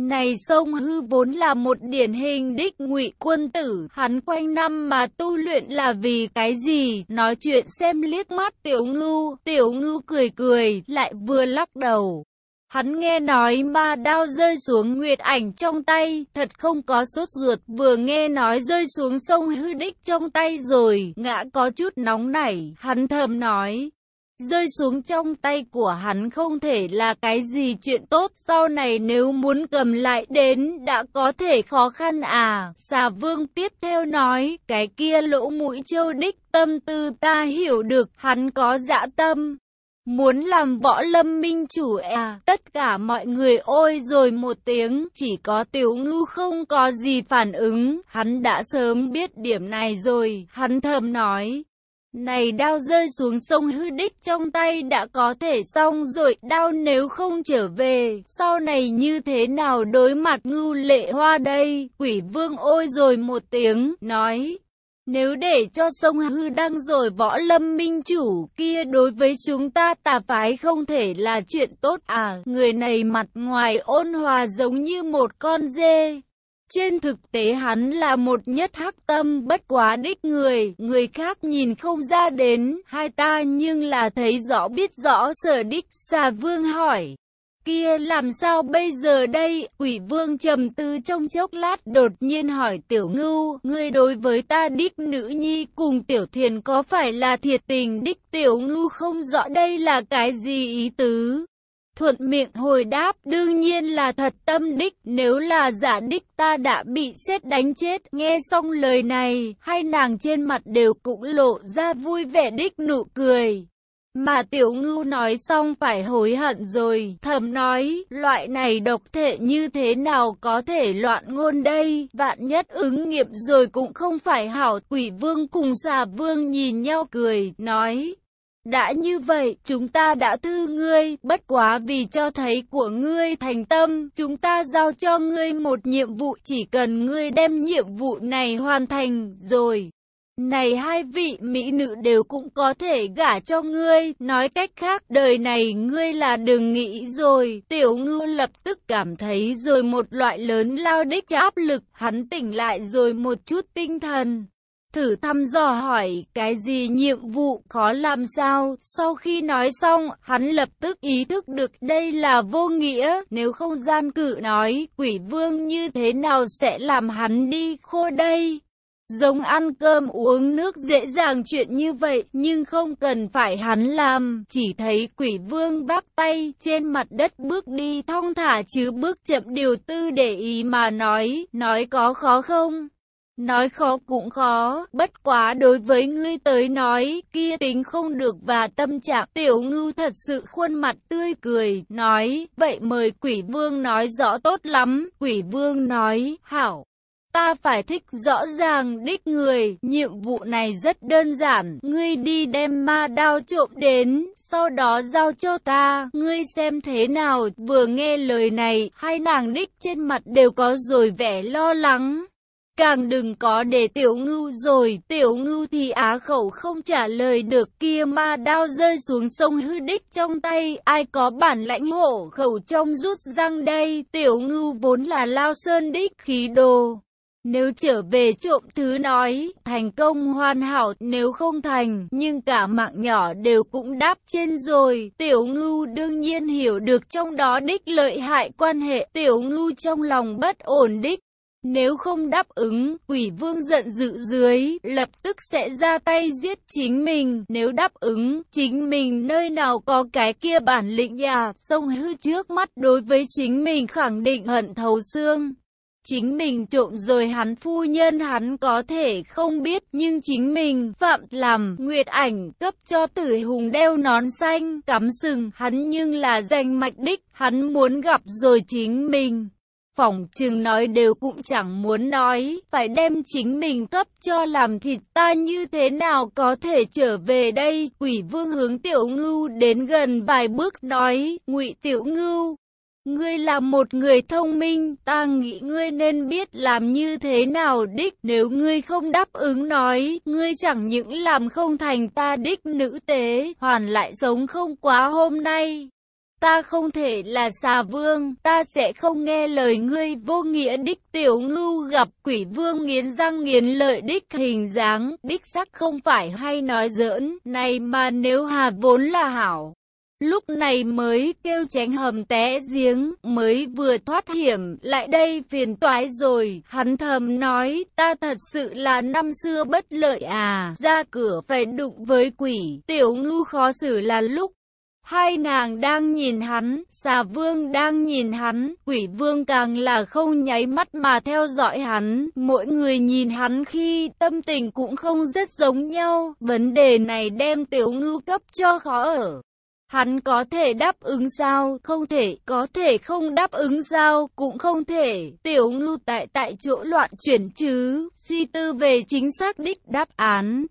Này sông hư vốn là một điển hình đích ngụy quân tử, hắn quanh năm mà tu luyện là vì cái gì? Nói chuyện xem liếc mắt tiểu ngưu, tiểu ngưu cười cười, lại vừa lắc đầu. Hắn nghe nói ma đao rơi xuống nguyệt ảnh trong tay, thật không có sốt ruột, vừa nghe nói rơi xuống sông hư đích trong tay rồi, ngã có chút nóng nảy, hắn thầm nói, Rơi xuống trong tay của hắn không thể là cái gì chuyện tốt sau này nếu muốn cầm lại đến đã có thể khó khăn à. Xà vương tiếp theo nói cái kia lỗ mũi châu đích tâm tư ta hiểu được hắn có dạ tâm. Muốn làm võ lâm minh chủ à, tất cả mọi người ôi rồi một tiếng, chỉ có tiểu ngư không có gì phản ứng, hắn đã sớm biết điểm này rồi, hắn thầm nói, này đao rơi xuống sông hư đích trong tay đã có thể xong rồi, đao nếu không trở về, sau này như thế nào đối mặt ngưu lệ hoa đây? Quỷ vương ôi rồi một tiếng, nói. Nếu để cho sông hư đăng rồi võ lâm minh chủ kia đối với chúng ta tà phái không thể là chuyện tốt à. Người này mặt ngoài ôn hòa giống như một con dê, trên thực tế hắn là một nhất hắc tâm bất quá đích người, người khác nhìn không ra đến, hai ta nhưng là thấy rõ biết rõ sở đích, xà vương hỏi. Kia làm sao bây giờ đây, quỷ vương trầm tư trong chốc lát đột nhiên hỏi tiểu ngưu, ngươi đối với ta đích nữ nhi cùng tiểu thiền có phải là thiệt tình đích tiểu ngưu không rõ đây là cái gì ý tứ. Thuận miệng hồi đáp, đương nhiên là thật tâm đích, nếu là giả đích ta đã bị xét đánh chết. Nghe xong lời này, hai nàng trên mặt đều cũng lộ ra vui vẻ đích nụ cười. Mà tiểu ngưu nói xong phải hối hận rồi, thầm nói, loại này độc thể như thế nào có thể loạn ngôn đây, vạn nhất ứng nghiệp rồi cũng không phải hảo, quỷ vương cùng xà vương nhìn nhau cười, nói, đã như vậy, chúng ta đã thư ngươi, bất quá vì cho thấy của ngươi thành tâm, chúng ta giao cho ngươi một nhiệm vụ, chỉ cần ngươi đem nhiệm vụ này hoàn thành, rồi. Này hai vị mỹ nữ đều cũng có thể gả cho ngươi, nói cách khác đời này ngươi là đừng nghĩ rồi, tiểu ngư lập tức cảm thấy rồi một loại lớn lao đích áp lực, hắn tỉnh lại rồi một chút tinh thần thử thăm dò hỏi cái gì nhiệm vụ khó làm sao. Sau khi nói xong, hắn lập tức ý thức được đây là vô nghĩa. Nếu không gian cử nói, quỷ vương như thế nào sẽ làm hắn đi khô đây? Giống ăn cơm uống nước dễ dàng chuyện như vậy, nhưng không cần phải hắn làm, chỉ thấy quỷ vương vác tay trên mặt đất bước đi thong thả chứ bước chậm điều tư để ý mà nói, nói có khó không? Nói khó cũng khó, bất quá đối với ngươi tới nói, kia tính không được và tâm trạng tiểu ngưu thật sự khuôn mặt tươi cười, nói, vậy mời quỷ vương nói rõ tốt lắm, quỷ vương nói, hảo. Ta phải thích rõ ràng đích người, nhiệm vụ này rất đơn giản, ngươi đi đem ma đao trộm đến, sau đó giao cho ta, ngươi xem thế nào, vừa nghe lời này, hai nàng đích trên mặt đều có rồi vẻ lo lắng. Càng đừng có để tiểu ngưu rồi, tiểu ngưu thì á khẩu không trả lời được kia ma đao rơi xuống sông hư đích trong tay, ai có bản lãnh hộ khẩu trong rút răng đây, tiểu ngưu vốn là lao sơn đích khí đồ. Nếu trở về trộm thứ nói, thành công hoàn hảo, nếu không thành, nhưng cả mạng nhỏ đều cũng đáp trên rồi. Tiểu ngưu đương nhiên hiểu được trong đó đích lợi hại quan hệ, tiểu ngưu trong lòng bất ổn đích. Nếu không đáp ứng, quỷ vương giận dữ dưới, lập tức sẽ ra tay giết chính mình. Nếu đáp ứng, chính mình nơi nào có cái kia bản lĩnh nhà, sông hư trước mắt đối với chính mình khẳng định hận thấu xương. Chính mình trộm rồi hắn phu nhân hắn có thể không biết nhưng chính mình phạm làm nguyệt ảnh cấp cho tử hùng đeo nón xanh cắm sừng hắn nhưng là danh mạch đích hắn muốn gặp rồi chính mình. Phòng chừng nói đều cũng chẳng muốn nói, phải đem chính mình cấp cho làm thịt ta như thế nào có thể trở về đây. Quỷ vương hướng tiểu ngưu đến gần vài bước nói, ngụy tiểu ngưu, Ngươi là một người thông minh, ta nghĩ ngươi nên biết làm như thế nào đích. Nếu ngươi không đáp ứng nói, ngươi chẳng những làm không thành ta đích nữ tế, hoàn lại sống không quá hôm nay. Ta không thể là xà vương, ta sẽ không nghe lời ngươi vô nghĩa đích tiểu ngưu gặp quỷ vương nghiến răng nghiến lợi đích hình dáng, đích sắc không phải hay nói giỡn, này mà nếu hà vốn là hảo. Lúc này mới kêu tránh hầm té giếng, mới vừa thoát hiểm, lại đây phiền toái rồi, hắn thầm nói, ta thật sự là năm xưa bất lợi à, ra cửa phải đụng với quỷ, tiểu ngưu khó xử là lúc. Hai nàng đang nhìn hắn, xà vương đang nhìn hắn, quỷ vương càng là không nháy mắt mà theo dõi hắn. Mỗi người nhìn hắn khi tâm tình cũng không rất giống nhau. Vấn đề này đem tiểu ngưu cấp cho khó ở. Hắn có thể đáp ứng sao, không thể, có thể không đáp ứng sao, cũng không thể. Tiểu ngưu tại tại chỗ loạn chuyển chứ, suy tư về chính xác đích đáp án.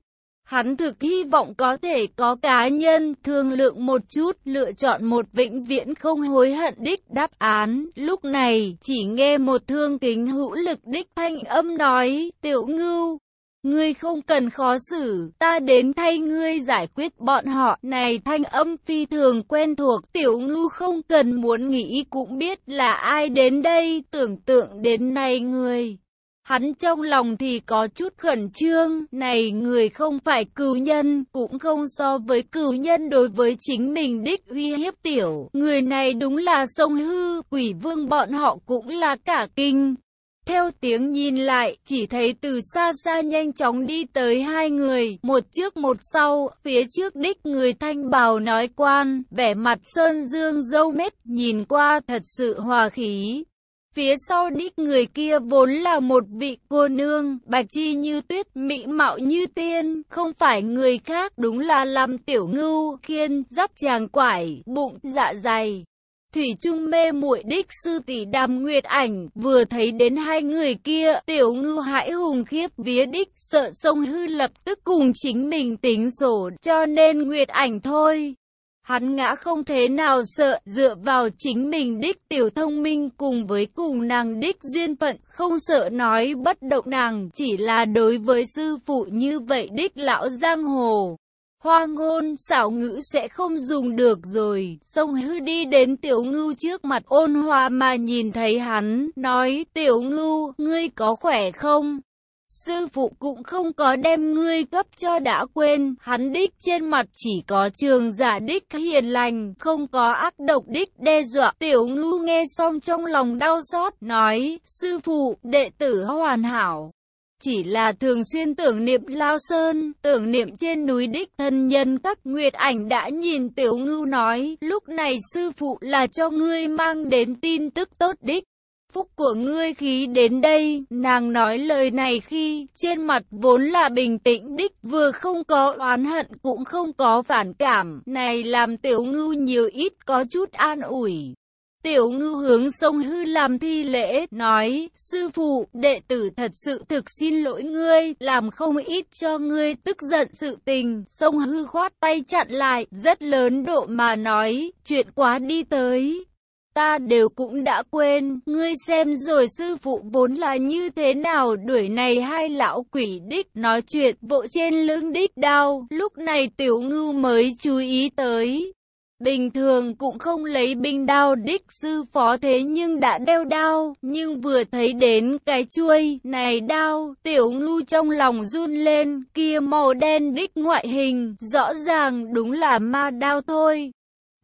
Hắn thực hy vọng có thể có cá nhân thương lượng một chút, lựa chọn một vĩnh viễn không hối hận đích đáp án. Lúc này, chỉ nghe một thương kính hữu lực đích thanh âm nói, tiểu ngưu, Ngươi không cần khó xử, ta đến thay ngươi giải quyết bọn họ. Này thanh âm phi thường quen thuộc, tiểu ngưu không cần muốn nghĩ cũng biết là ai đến đây, tưởng tượng đến này người. Hắn trong lòng thì có chút khẩn trương, này người không phải cừu nhân, cũng không so với cừu nhân đối với chính mình đích uy hiếp tiểu. Người này đúng là sông hư, quỷ vương bọn họ cũng là cả kinh. Theo tiếng nhìn lại, chỉ thấy từ xa xa nhanh chóng đi tới hai người, một trước một sau, phía trước đích người thanh bào nói quan, vẻ mặt sơn dương dâu mết, nhìn qua thật sự hòa khí. Phía sau đích người kia vốn là một vị cô nương, bạch chi như tuyết, mỹ mạo như tiên, không phải người khác, đúng là làm tiểu ngưu, khiên, giáp chàng quải, bụng, dạ dày. Thủy Trung mê muội đích sư tỷ đàm nguyệt ảnh, vừa thấy đến hai người kia, tiểu ngư hãi hùng khiếp vía đích, sợ sông hư lập tức cùng chính mình tính sổ, cho nên nguyệt ảnh thôi. Hắn ngã không thế nào sợ, dựa vào chính mình đích tiểu thông minh cùng với cùng nàng đích duyên phận, không sợ nói bất động nàng, chỉ là đối với sư phụ như vậy đích lão giang hồ. Hoa ngôn, xảo ngữ sẽ không dùng được rồi. Sông hư đi đến tiểu ngưu trước mặt ôn hòa mà nhìn thấy hắn, nói tiểu ngưu, ngươi có khỏe không? Sư phụ cũng không có đem ngươi cấp cho đã quên, hắn đích trên mặt chỉ có trường giả đích hiền lành, không có ác độc đích đe dọa. Tiểu ngưu nghe xong trong lòng đau xót, nói, sư phụ, đệ tử hoàn hảo chỉ là thường xuyên tưởng niệm Lao Sơn, tưởng niệm trên núi đích thân nhân các nguyệt ảnh đã nhìn Tiểu Ngưu nói, lúc này sư phụ là cho ngươi mang đến tin tức tốt đích phúc của ngươi khí đến đây, nàng nói lời này khi trên mặt vốn là bình tĩnh đích vừa không có oán hận cũng không có phản cảm, này làm tiểu ngưu nhiều ít có chút an ủi. Tiểu ngư hướng sông hư làm thi lễ, nói, sư phụ, đệ tử thật sự thực xin lỗi ngươi, làm không ít cho ngươi tức giận sự tình. Sông hư khoát tay chặn lại, rất lớn độ mà nói, chuyện quá đi tới. Ta đều cũng đã quên, ngươi xem rồi sư phụ vốn là như thế nào đuổi này hai lão quỷ đích nói chuyện bộ trên lưng đích đau, lúc này tiểu ngư mới chú ý tới. Bình thường cũng không lấy binh đao đích sư phó thế nhưng đã đeo đao, nhưng vừa thấy đến cái chuôi này đao, tiểu ngưu trong lòng run lên, kia màu đen đích ngoại hình, rõ ràng đúng là ma đao thôi.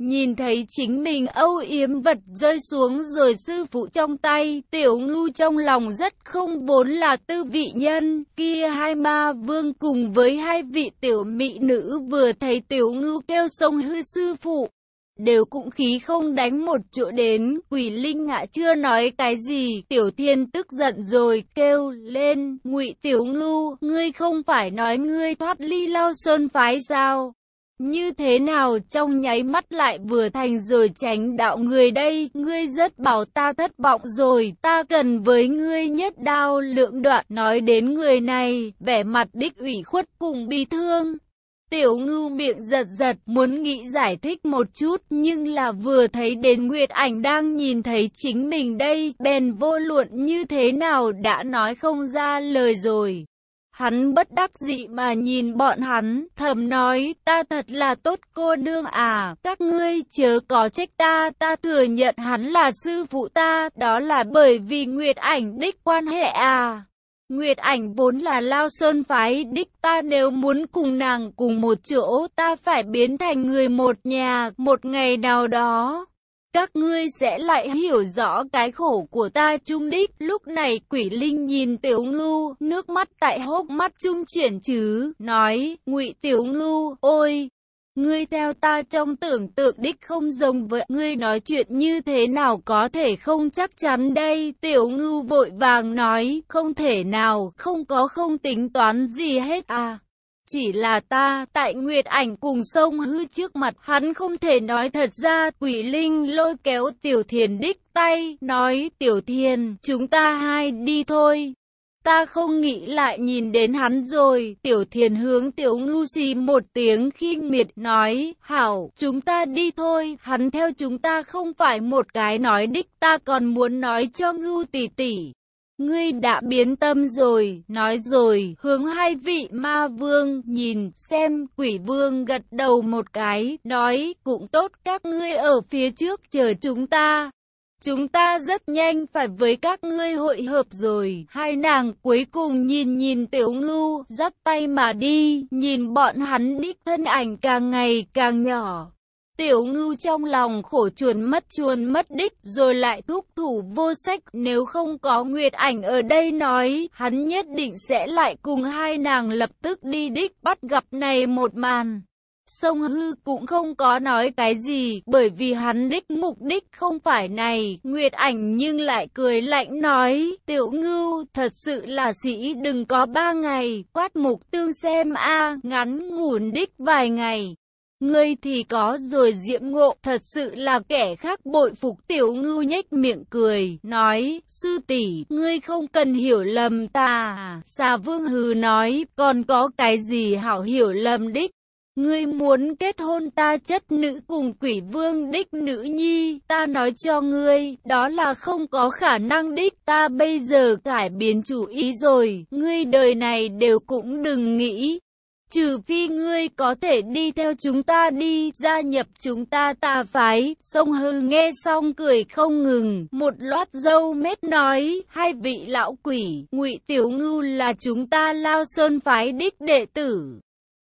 Nhìn thấy chính mình âu yếm vật rơi xuống rồi sư phụ trong tay, tiểu ngưu trong lòng rất không vốn là tư vị nhân, kia hai ma vương cùng với hai vị tiểu mỹ nữ vừa thấy tiểu ngưu kêu sông hư sư phụ. Đều cũng khí không đánh một chỗ đến, quỷ linh ngạ chưa nói cái gì, tiểu thiên tức giận rồi, kêu lên, ngụy tiểu ngưu, ngươi không phải nói ngươi thoát ly lao sơn phái sao? Như thế nào trong nháy mắt lại vừa thành rồi tránh đạo người đây, ngươi rất bảo ta thất vọng rồi, ta cần với ngươi nhất đao lượng đoạn nói đến người này, vẻ mặt đích ủy khuất cùng bi thương. Tiểu ngưu miệng giật giật muốn nghĩ giải thích một chút nhưng là vừa thấy đến Nguyệt ảnh đang nhìn thấy chính mình đây bèn vô luận như thế nào đã nói không ra lời rồi. Hắn bất đắc dị mà nhìn bọn hắn, thầm nói, ta thật là tốt cô nương à, các ngươi chớ có trách ta, ta thừa nhận hắn là sư phụ ta, đó là bởi vì Nguyệt ảnh đích quan hệ à. Nguyệt ảnh vốn là lao sơn phái đích ta nếu muốn cùng nàng cùng một chỗ ta phải biến thành người một nhà một ngày nào đó. Các ngươi sẽ lại hiểu rõ cái khổ của ta trung đích. Lúc này quỷ linh nhìn tiểu ngưu, nước mắt tại hốc mắt trung chuyển chứ, nói, ngụy tiểu ngưu, ôi, Ngươi theo ta trong tưởng tượng đích không giống với ngươi nói chuyện như thế nào có thể không chắc chắn đây. Tiểu ngưu vội vàng nói, không thể nào, không có không tính toán gì hết à. Chỉ là ta, tại Nguyệt ảnh cùng sông hư trước mặt, hắn không thể nói thật ra, quỷ linh lôi kéo tiểu thiền đích tay, nói, tiểu thiền, chúng ta hai đi thôi. Ta không nghĩ lại nhìn đến hắn rồi, tiểu thiền hướng tiểu ngưu xì một tiếng khinh miệt nói, hảo, chúng ta đi thôi, hắn theo chúng ta không phải một cái nói đích, ta còn muốn nói cho ngưu tỷ tỷ. Ngươi đã biến tâm rồi, nói rồi, hướng hai vị ma vương, nhìn, xem, quỷ vương gật đầu một cái, nói, cũng tốt các ngươi ở phía trước chờ chúng ta. Chúng ta rất nhanh phải với các ngươi hội hợp rồi. Hai nàng cuối cùng nhìn nhìn tiểu ngưu, dắt tay mà đi, nhìn bọn hắn đích thân ảnh càng ngày càng nhỏ. Tiểu ngưu trong lòng khổ chuồn mất chuồn mất đích, rồi lại thúc thủ vô sách, nếu không có Nguyệt ảnh ở đây nói, hắn nhất định sẽ lại cùng hai nàng lập tức đi đích bắt gặp này một màn. Sông Hư cũng không có nói cái gì, bởi vì hắn đích mục đích không phải này. Nguyệt ảnh nhưng lại cười lạnh nói, tiểu ngưu, thật sự là sĩ đừng có ba ngày, quát mục tương xem a ngắn ngủn đích vài ngày. Ngươi thì có rồi diễm ngộ, thật sự là kẻ khác bội phục tiểu ngưu nhếch miệng cười, nói, sư tỷ ngươi không cần hiểu lầm ta. À? Xà vương hừ nói, còn có cái gì hảo hiểu lầm đích. Ngươi muốn kết hôn ta chất nữ cùng quỷ vương đích nữ nhi, ta nói cho ngươi, đó là không có khả năng đích, ta bây giờ cải biến chủ ý rồi, ngươi đời này đều cũng đừng nghĩ. Trừ phi ngươi có thể đi theo chúng ta đi, gia nhập chúng ta tà phái, sông hư nghe xong cười không ngừng, một loát dâu mết nói, hai vị lão quỷ, ngụy tiểu ngưu là chúng ta lao sơn phái đích đệ tử.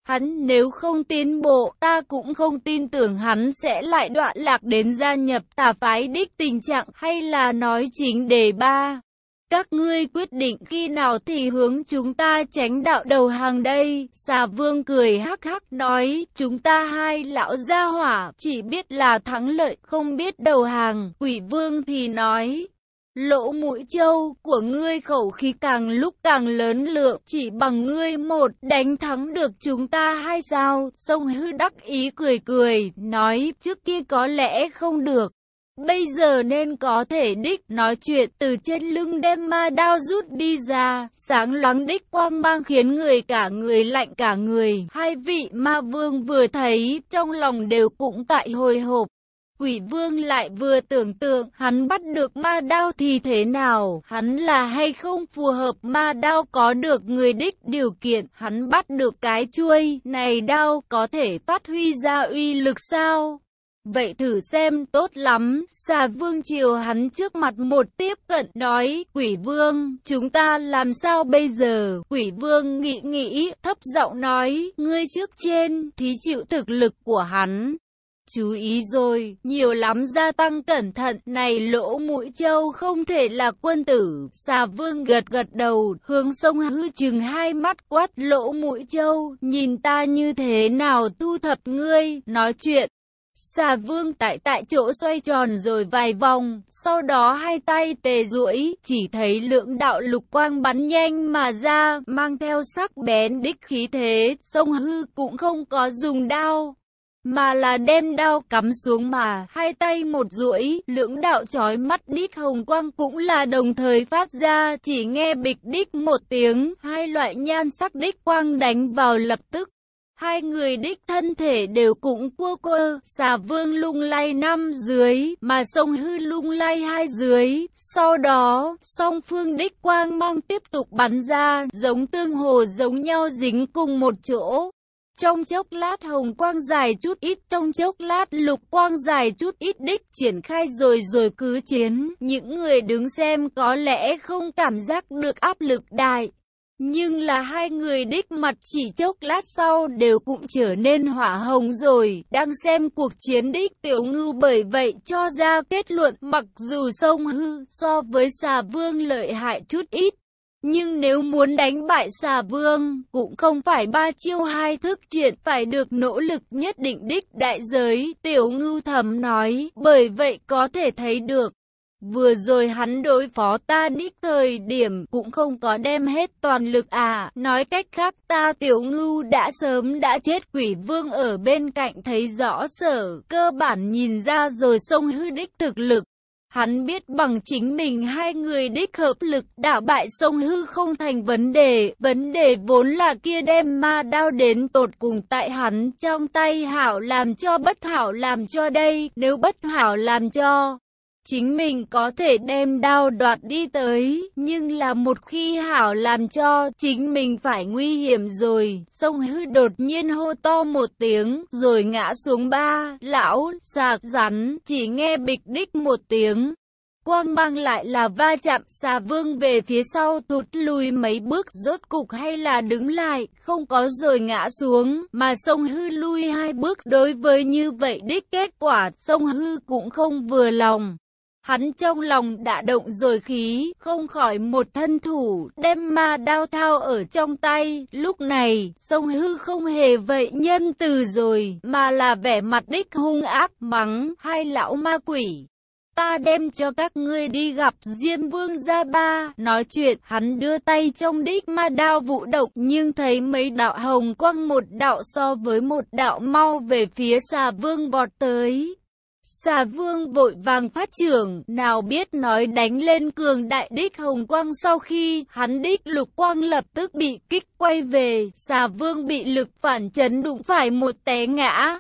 Hắn nếu không tiến bộ, ta cũng không tin tưởng hắn sẽ lại đoạn lạc đến gia nhập tà phái đích tình trạng hay là nói chính đề ba. Các ngươi quyết định khi nào thì hướng chúng ta tránh đạo đầu hàng đây. Xà vương cười hắc hắc nói, chúng ta hai lão gia hỏa, chỉ biết là thắng lợi, không biết đầu hàng. Quỷ vương thì nói, Lỗ mũi trâu của ngươi khẩu khí càng lúc càng lớn lượng, chỉ bằng ngươi một đánh thắng được chúng ta hai sao? Sông hư đắc ý cười cười, nói trước kia có lẽ không được. Bây giờ nên có thể đích nói chuyện từ trên lưng đem ma đao rút đi ra, sáng loáng đích quang mang khiến người cả người lạnh cả người. Hai vị ma vương vừa thấy, trong lòng đều cũng tại hồi hộp. Quỷ vương lại vừa tưởng tượng hắn bắt được ma đao thì thế nào, hắn là hay không phù hợp ma đao có được người đích điều kiện, hắn bắt được cái chuôi này đao có thể phát huy ra uy lực sao? Vậy thử xem tốt lắm, xà vương triều hắn trước mặt một tiếp cận nói, quỷ vương, chúng ta làm sao bây giờ? Quỷ vương nghĩ nghĩ, thấp giọng nói, ngươi trước trên, thí chịu thực lực của hắn. Chú ý rồi, nhiều lắm gia tăng cẩn thận, này lỗ mũi châu không thể là quân tử. Xà vương gật gật đầu, hướng sông hư chừng hai mắt quát lỗ mũi châu, nhìn ta như thế nào thu thập ngươi, nói chuyện. Xà vương tại tại chỗ xoay tròn rồi vài vòng, sau đó hai tay tề duỗi, chỉ thấy lượng đạo lục quang bắn nhanh mà ra, mang theo sắc bén đích khí thế, sông hư cũng không có dùng đao, mà là đem đao cắm xuống mà, hai tay một duỗi, lưỡng đạo chói mắt đít hồng quang cũng là đồng thời phát ra, chỉ nghe bịch đích một tiếng, hai loại nhan sắc đích quang đánh vào lập tức. Hai người đích thân thể đều cũng cua quơ, xà vương lung lay năm dưới, mà sông hư lung lay hai dưới. Sau đó, song phương đích quang mang tiếp tục bắn ra, giống tương hồ giống nhau dính cùng một chỗ. Trong chốc lát hồng quang dài chút ít, trong chốc lát lục quang dài chút ít đích triển khai rồi rồi cứ chiến. Những người đứng xem có lẽ không cảm giác được áp lực đại. Nhưng là hai người đích mặt chỉ chốc lát sau đều cũng trở nên hỏa hồng rồi, đang xem cuộc chiến đích tiểu ngưu bởi vậy cho ra kết luận mặc dù sông hư so với xà vương lợi hại chút ít, nhưng nếu muốn đánh bại xà vương, cũng không phải ba chiêu hai thức chuyện, phải được nỗ lực nhất định đích đại giới, tiểu ngưu thầm nói, bởi vậy có thể thấy được. Vừa rồi hắn đối phó ta đích thời điểm cũng không có đem hết toàn lực à, nói cách khác ta tiểu ngưu đã sớm đã chết quỷ vương ở bên cạnh thấy rõ sở, cơ bản nhìn ra rồi sông hư đích thực lực. Hắn biết bằng chính mình hai người đích hợp lực đả bại sông hư không thành vấn đề, vấn đề vốn là kia đem ma đao đến tột cùng tại hắn trong tay hảo làm cho bất hảo làm cho đây, nếu bất hảo làm cho. Chính mình có thể đem đao đoạt đi tới, nhưng là một khi hảo làm cho chính mình phải nguy hiểm rồi. Sông hư đột nhiên hô to một tiếng, rồi ngã xuống ba, lão, sạc rắn, chỉ nghe bịch đích một tiếng. Quang mang lại là va chạm xà vương về phía sau tụt lùi mấy bước rốt cục hay là đứng lại, không có rồi ngã xuống, mà sông hư lui hai bước đối với như vậy đích kết quả sông hư cũng không vừa lòng. Hắn trong lòng đã động rồi khí, không khỏi một thân thủ, đem ma đao thao ở trong tay. Lúc này, sông hư không hề vậy nhân từ rồi, mà là vẻ mặt đích hung ác, mắng, hai lão ma quỷ. Ta đem cho các ngươi đi gặp Diêm Vương Gia Ba. Nói chuyện, hắn đưa tay trong đích ma đao vụ độc, nhưng thấy mấy đạo hồng quang một đạo so với một đạo mau về phía xà vương vọt tới. Xà vương vội vàng phát trưởng, nào biết nói đánh lên cường đại đích hồng quang sau khi hắn đích lục quang lập tức bị kích quay về, xà vương bị lực phản chấn đụng phải một té ngã.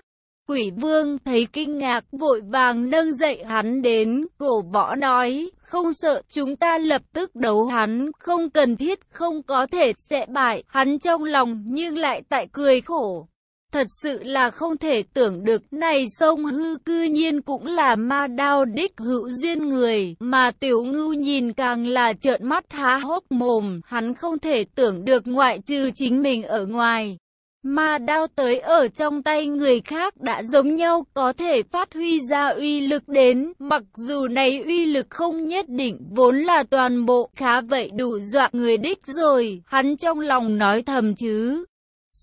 Quỷ vương thấy kinh ngạc vội vàng nâng dậy hắn đến, cổ võ nói, không sợ chúng ta lập tức đấu hắn, không cần thiết, không có thể sẽ bại, hắn trong lòng nhưng lại tại cười khổ. Thật sự là không thể tưởng được này sông hư cư nhiên cũng là ma đao đích hữu duyên người, mà tiểu ngưu nhìn càng là trợn mắt há hốc mồm, hắn không thể tưởng được ngoại trừ chính mình ở ngoài. Ma đao tới ở trong tay người khác đã giống nhau có thể phát huy ra uy lực đến, mặc dù này uy lực không nhất định, vốn là toàn bộ khá vậy đủ dọa người đích rồi, hắn trong lòng nói thầm chứ.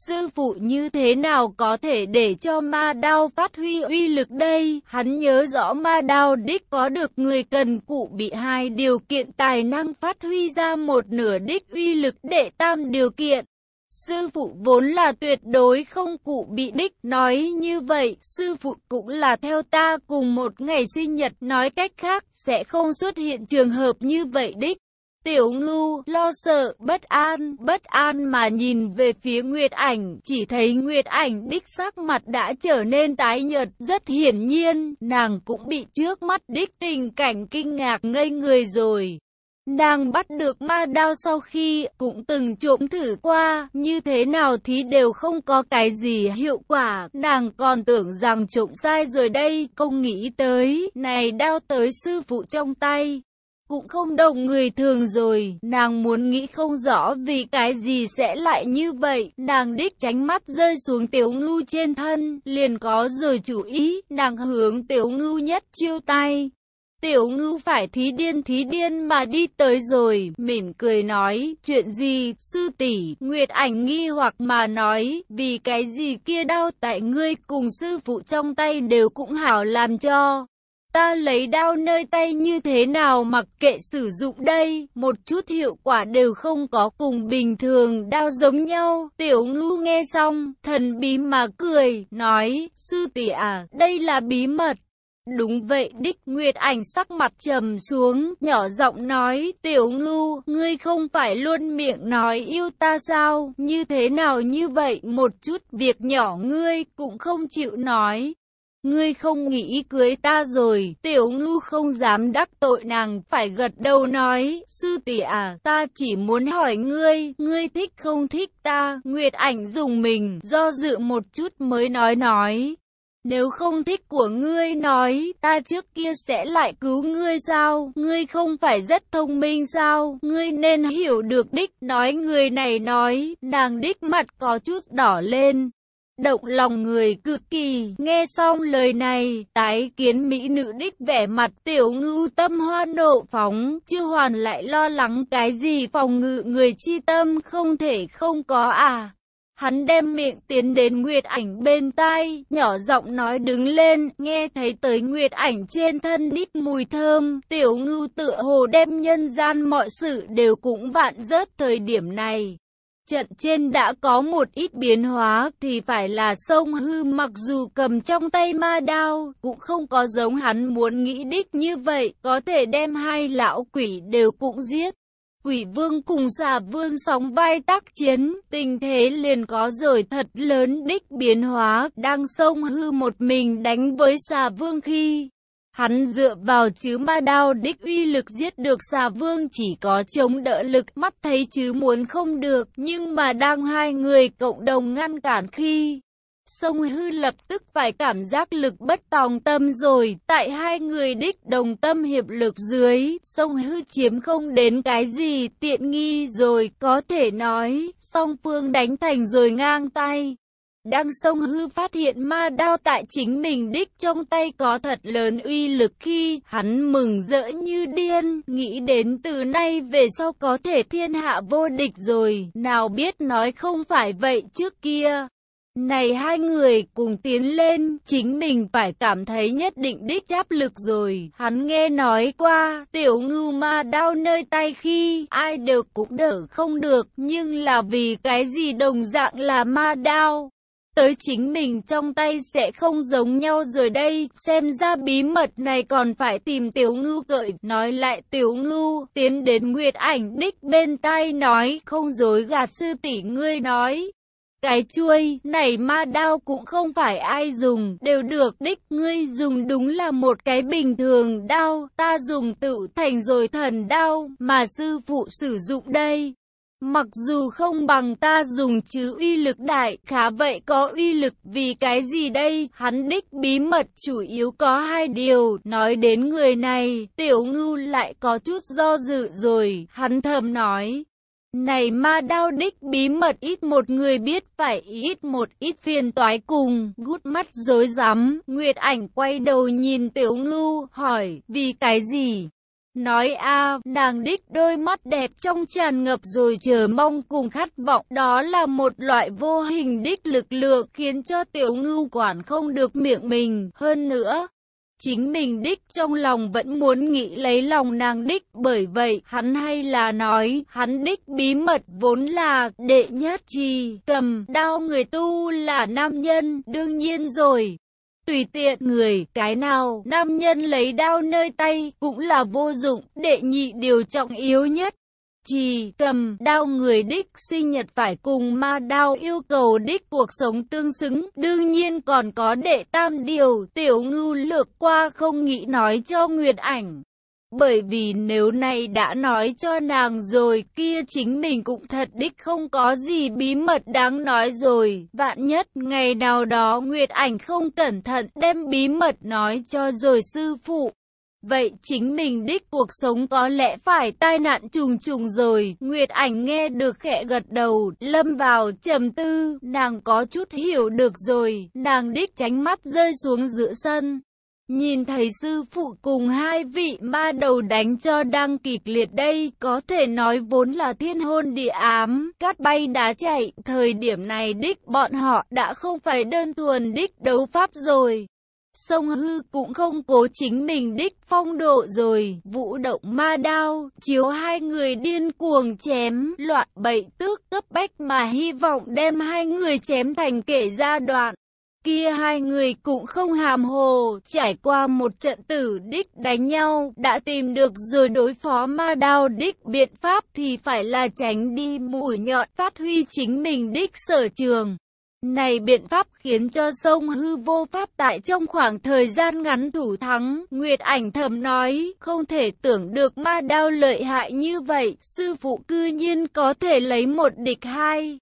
Sư phụ như thế nào có thể để cho ma đao phát huy uy lực đây? Hắn nhớ rõ ma đao đích có được người cần cụ bị hai điều kiện tài năng phát huy ra một nửa đích uy lực đệ tam điều kiện. Sư phụ vốn là tuyệt đối không cụ bị đích, nói như vậy, sư phụ cũng là theo ta cùng một ngày sinh nhật, nói cách khác, sẽ không xuất hiện trường hợp như vậy đích. Tiểu ngưu, lo sợ, bất an, bất an mà nhìn về phía Nguyệt ảnh, chỉ thấy Nguyệt ảnh đích sắc mặt đã trở nên tái nhợt, rất hiển nhiên, nàng cũng bị trước mắt đích tình cảnh kinh ngạc ngây người rồi. Nàng bắt được ma đao sau khi cũng từng trộm thử qua, như thế nào thì đều không có cái gì hiệu quả. Nàng còn tưởng rằng trộm sai rồi đây, không nghĩ tới, này đao tới sư phụ trong tay. Cũng không đồng người thường rồi, nàng muốn nghĩ không rõ vì cái gì sẽ lại như vậy. Nàng đích tránh mắt rơi xuống tiểu ngưu trên thân, liền có rồi chủ ý, nàng hướng tiểu ngưu nhất chiêu tay. Tiểu ngưu phải thí điên thí điên mà đi tới rồi, mỉm cười nói, chuyện gì, sư tỷ Nguyệt ảnh nghi hoặc mà nói, vì cái gì kia đau tại ngươi cùng sư phụ trong tay đều cũng hảo làm cho. Ta lấy đao nơi tay như thế nào mặc kệ sử dụng đây, một chút hiệu quả đều không có cùng bình thường đao giống nhau. Tiểu ngưu nghe xong, thần bí mà cười, nói, sư tỷ à, đây là bí mật. Đúng vậy đích Nguyệt ảnh sắc mặt trầm xuống, nhỏ giọng nói, tiểu ngưu, ngươi không phải luôn miệng nói yêu ta sao, như thế nào như vậy, một chút việc nhỏ ngươi cũng không chịu nói. Ngươi không nghĩ cưới ta rồi, tiểu ngư không dám đắc tội nàng, phải gật đầu nói, sư tỷ à, ta chỉ muốn hỏi ngươi, ngươi thích không thích ta, Nguyệt ảnh dùng mình, do dự một chút mới nói nói. Nếu không thích của ngươi nói, ta trước kia sẽ lại cứu ngươi sao? Ngươi không phải rất thông minh sao? Ngươi nên hiểu được đích, nói người này nói, nàng đích mặt có chút đỏ lên. Động lòng người cực kỳ, nghe xong lời này, tái kiến mỹ nữ đích vẻ mặt tiểu ngưu tâm hoa nộ phóng, chưa hoàn lại lo lắng cái gì phòng ngự người chi tâm không thể không có à. Hắn đem miệng tiến đến Nguyệt ảnh bên tai, nhỏ giọng nói đứng lên, nghe thấy tới Nguyệt ảnh trên thân đít mùi thơm, tiểu ngưu tựa hồ đem nhân gian mọi sự đều cũng vạn rớt thời điểm này. Trận trên đã có một ít biến hóa thì phải là sông hư mặc dù cầm trong tay ma đao, cũng không có giống hắn muốn nghĩ đích như vậy, có thể đem hai lão quỷ đều cũng giết. Quỷ vương cùng xà vương sóng vai tác chiến, tình thế liền có rồi thật lớn đích biến hóa, đang sông hư một mình đánh với xà vương khi. Hắn dựa vào chứ ma đao đích uy lực giết được xà vương chỉ có chống đỡ lực mắt thấy chứ muốn không được, nhưng mà đang hai người cộng đồng ngăn cản khi Sông hư lập tức phải cảm giác lực bất tòng tâm rồi, tại hai người đích đồng tâm hiệp lực dưới, sông hư chiếm không đến cái gì tiện nghi rồi, có thể nói, song phương đánh thành rồi ngang tay. Đang sông hư phát hiện ma đao tại chính mình đích trong tay có thật lớn uy lực khi hắn mừng rỡ như điên, nghĩ đến từ nay về sau có thể thiên hạ vô địch rồi, nào biết nói không phải vậy trước kia. Này hai người cùng tiến lên, chính mình phải cảm thấy nhất định đích áp lực rồi. Hắn nghe nói qua, tiểu ngưu ma đau nơi tay khi, ai đều cũng đỡ không được, nhưng là vì cái gì đồng dạng là ma đao. Tới chính mình trong tay sẽ không giống nhau rồi đây, xem ra bí mật này còn phải tìm tiểu ngưu cởi, nói lại tiểu ngưu, tiến đến nguyệt ảnh đích bên tai nói, không dối gạt sư tỷ ngươi nói. Cái chuôi này ma đao cũng không phải ai dùng, đều được đích, ngươi dùng đúng là một cái bình thường đao, ta dùng tự thành rồi thần đao, mà sư phụ sử dụng đây. Mặc dù không bằng ta dùng chứ uy lực đại, khá vậy có uy lực vì cái gì đây? Hắn đích bí mật chủ yếu có hai điều, nói đến người này, tiểu ngưu lại có chút do dự rồi, hắn thầm nói. Này ma đao đích bí mật ít một người biết phải ít một ít phiền toái cùng, gút mắt dối rắm Nguyệt ảnh quay đầu nhìn tiểu ngưu, hỏi, vì cái gì? Nói a nàng đích đôi mắt đẹp trong tràn ngập rồi chờ mong cùng khát vọng. Đó là một loại vô hình đích lực lượng khiến cho tiểu ngưu quản không được miệng mình. Hơn nữa, chính mình đích trong lòng vẫn muốn nghĩ lấy lòng nàng đích bởi vậy hắn hay là nói hắn đích bí mật vốn là đệ nhất trì cầm đao người tu là nam nhân đương nhiên rồi tùy tiện người, cái nào, nam nhân lấy đao nơi tay, cũng là vô dụng, đệ nhị điều trọng yếu nhất. Chỉ cầm đao người đích sinh nhật phải cùng ma đao yêu cầu đích cuộc sống tương xứng, đương nhiên còn có đệ tam điều, tiểu ngưu lược qua không nghĩ nói cho Nguyệt ảnh bởi vì nếu này đã nói cho nàng rồi, kia chính mình cũng thật đích không có gì bí mật đáng nói rồi. Vạn nhất, ngày nào đó Nguyệt Ảnh không cẩn thận đem bí mật nói cho rồi sư phụ. Vậy chính mình đích cuộc sống có lẽ phải tai nạn trùng trùng rồi. Nguyệt ảnh nghe được khẽ gật đầu, lâm vào trầm tư, nàng có chút hiểu được rồi, nàng đích tránh mắt rơi xuống giữa sân. Nhìn thấy sư phụ cùng hai vị ma đầu đánh cho đang kịch liệt đây, có thể nói vốn là thiên hôn địa ám, cát bay đá chạy, thời điểm này đích bọn họ đã không phải đơn thuần đích đấu pháp rồi. Sông hư cũng không cố chính mình đích phong độ rồi, vũ động ma đao, chiếu hai người điên cuồng chém, loạn bậy tước cấp bách mà hy vọng đem hai người chém thành kể gia đoạn kia hai người cũng không hàm hồ, trải qua một trận tử đích đánh nhau, đã tìm được rồi đối phó ma đao đích biện pháp thì phải là tránh đi mũi nhọn phát huy chính mình đích sở trường. Này biện pháp khiến cho sông hư vô pháp tại trong khoảng thời gian ngắn thủ thắng, Nguyệt ảnh thầm nói, không thể tưởng được ma đao lợi hại như vậy, sư phụ cư nhiên có thể lấy một địch hai.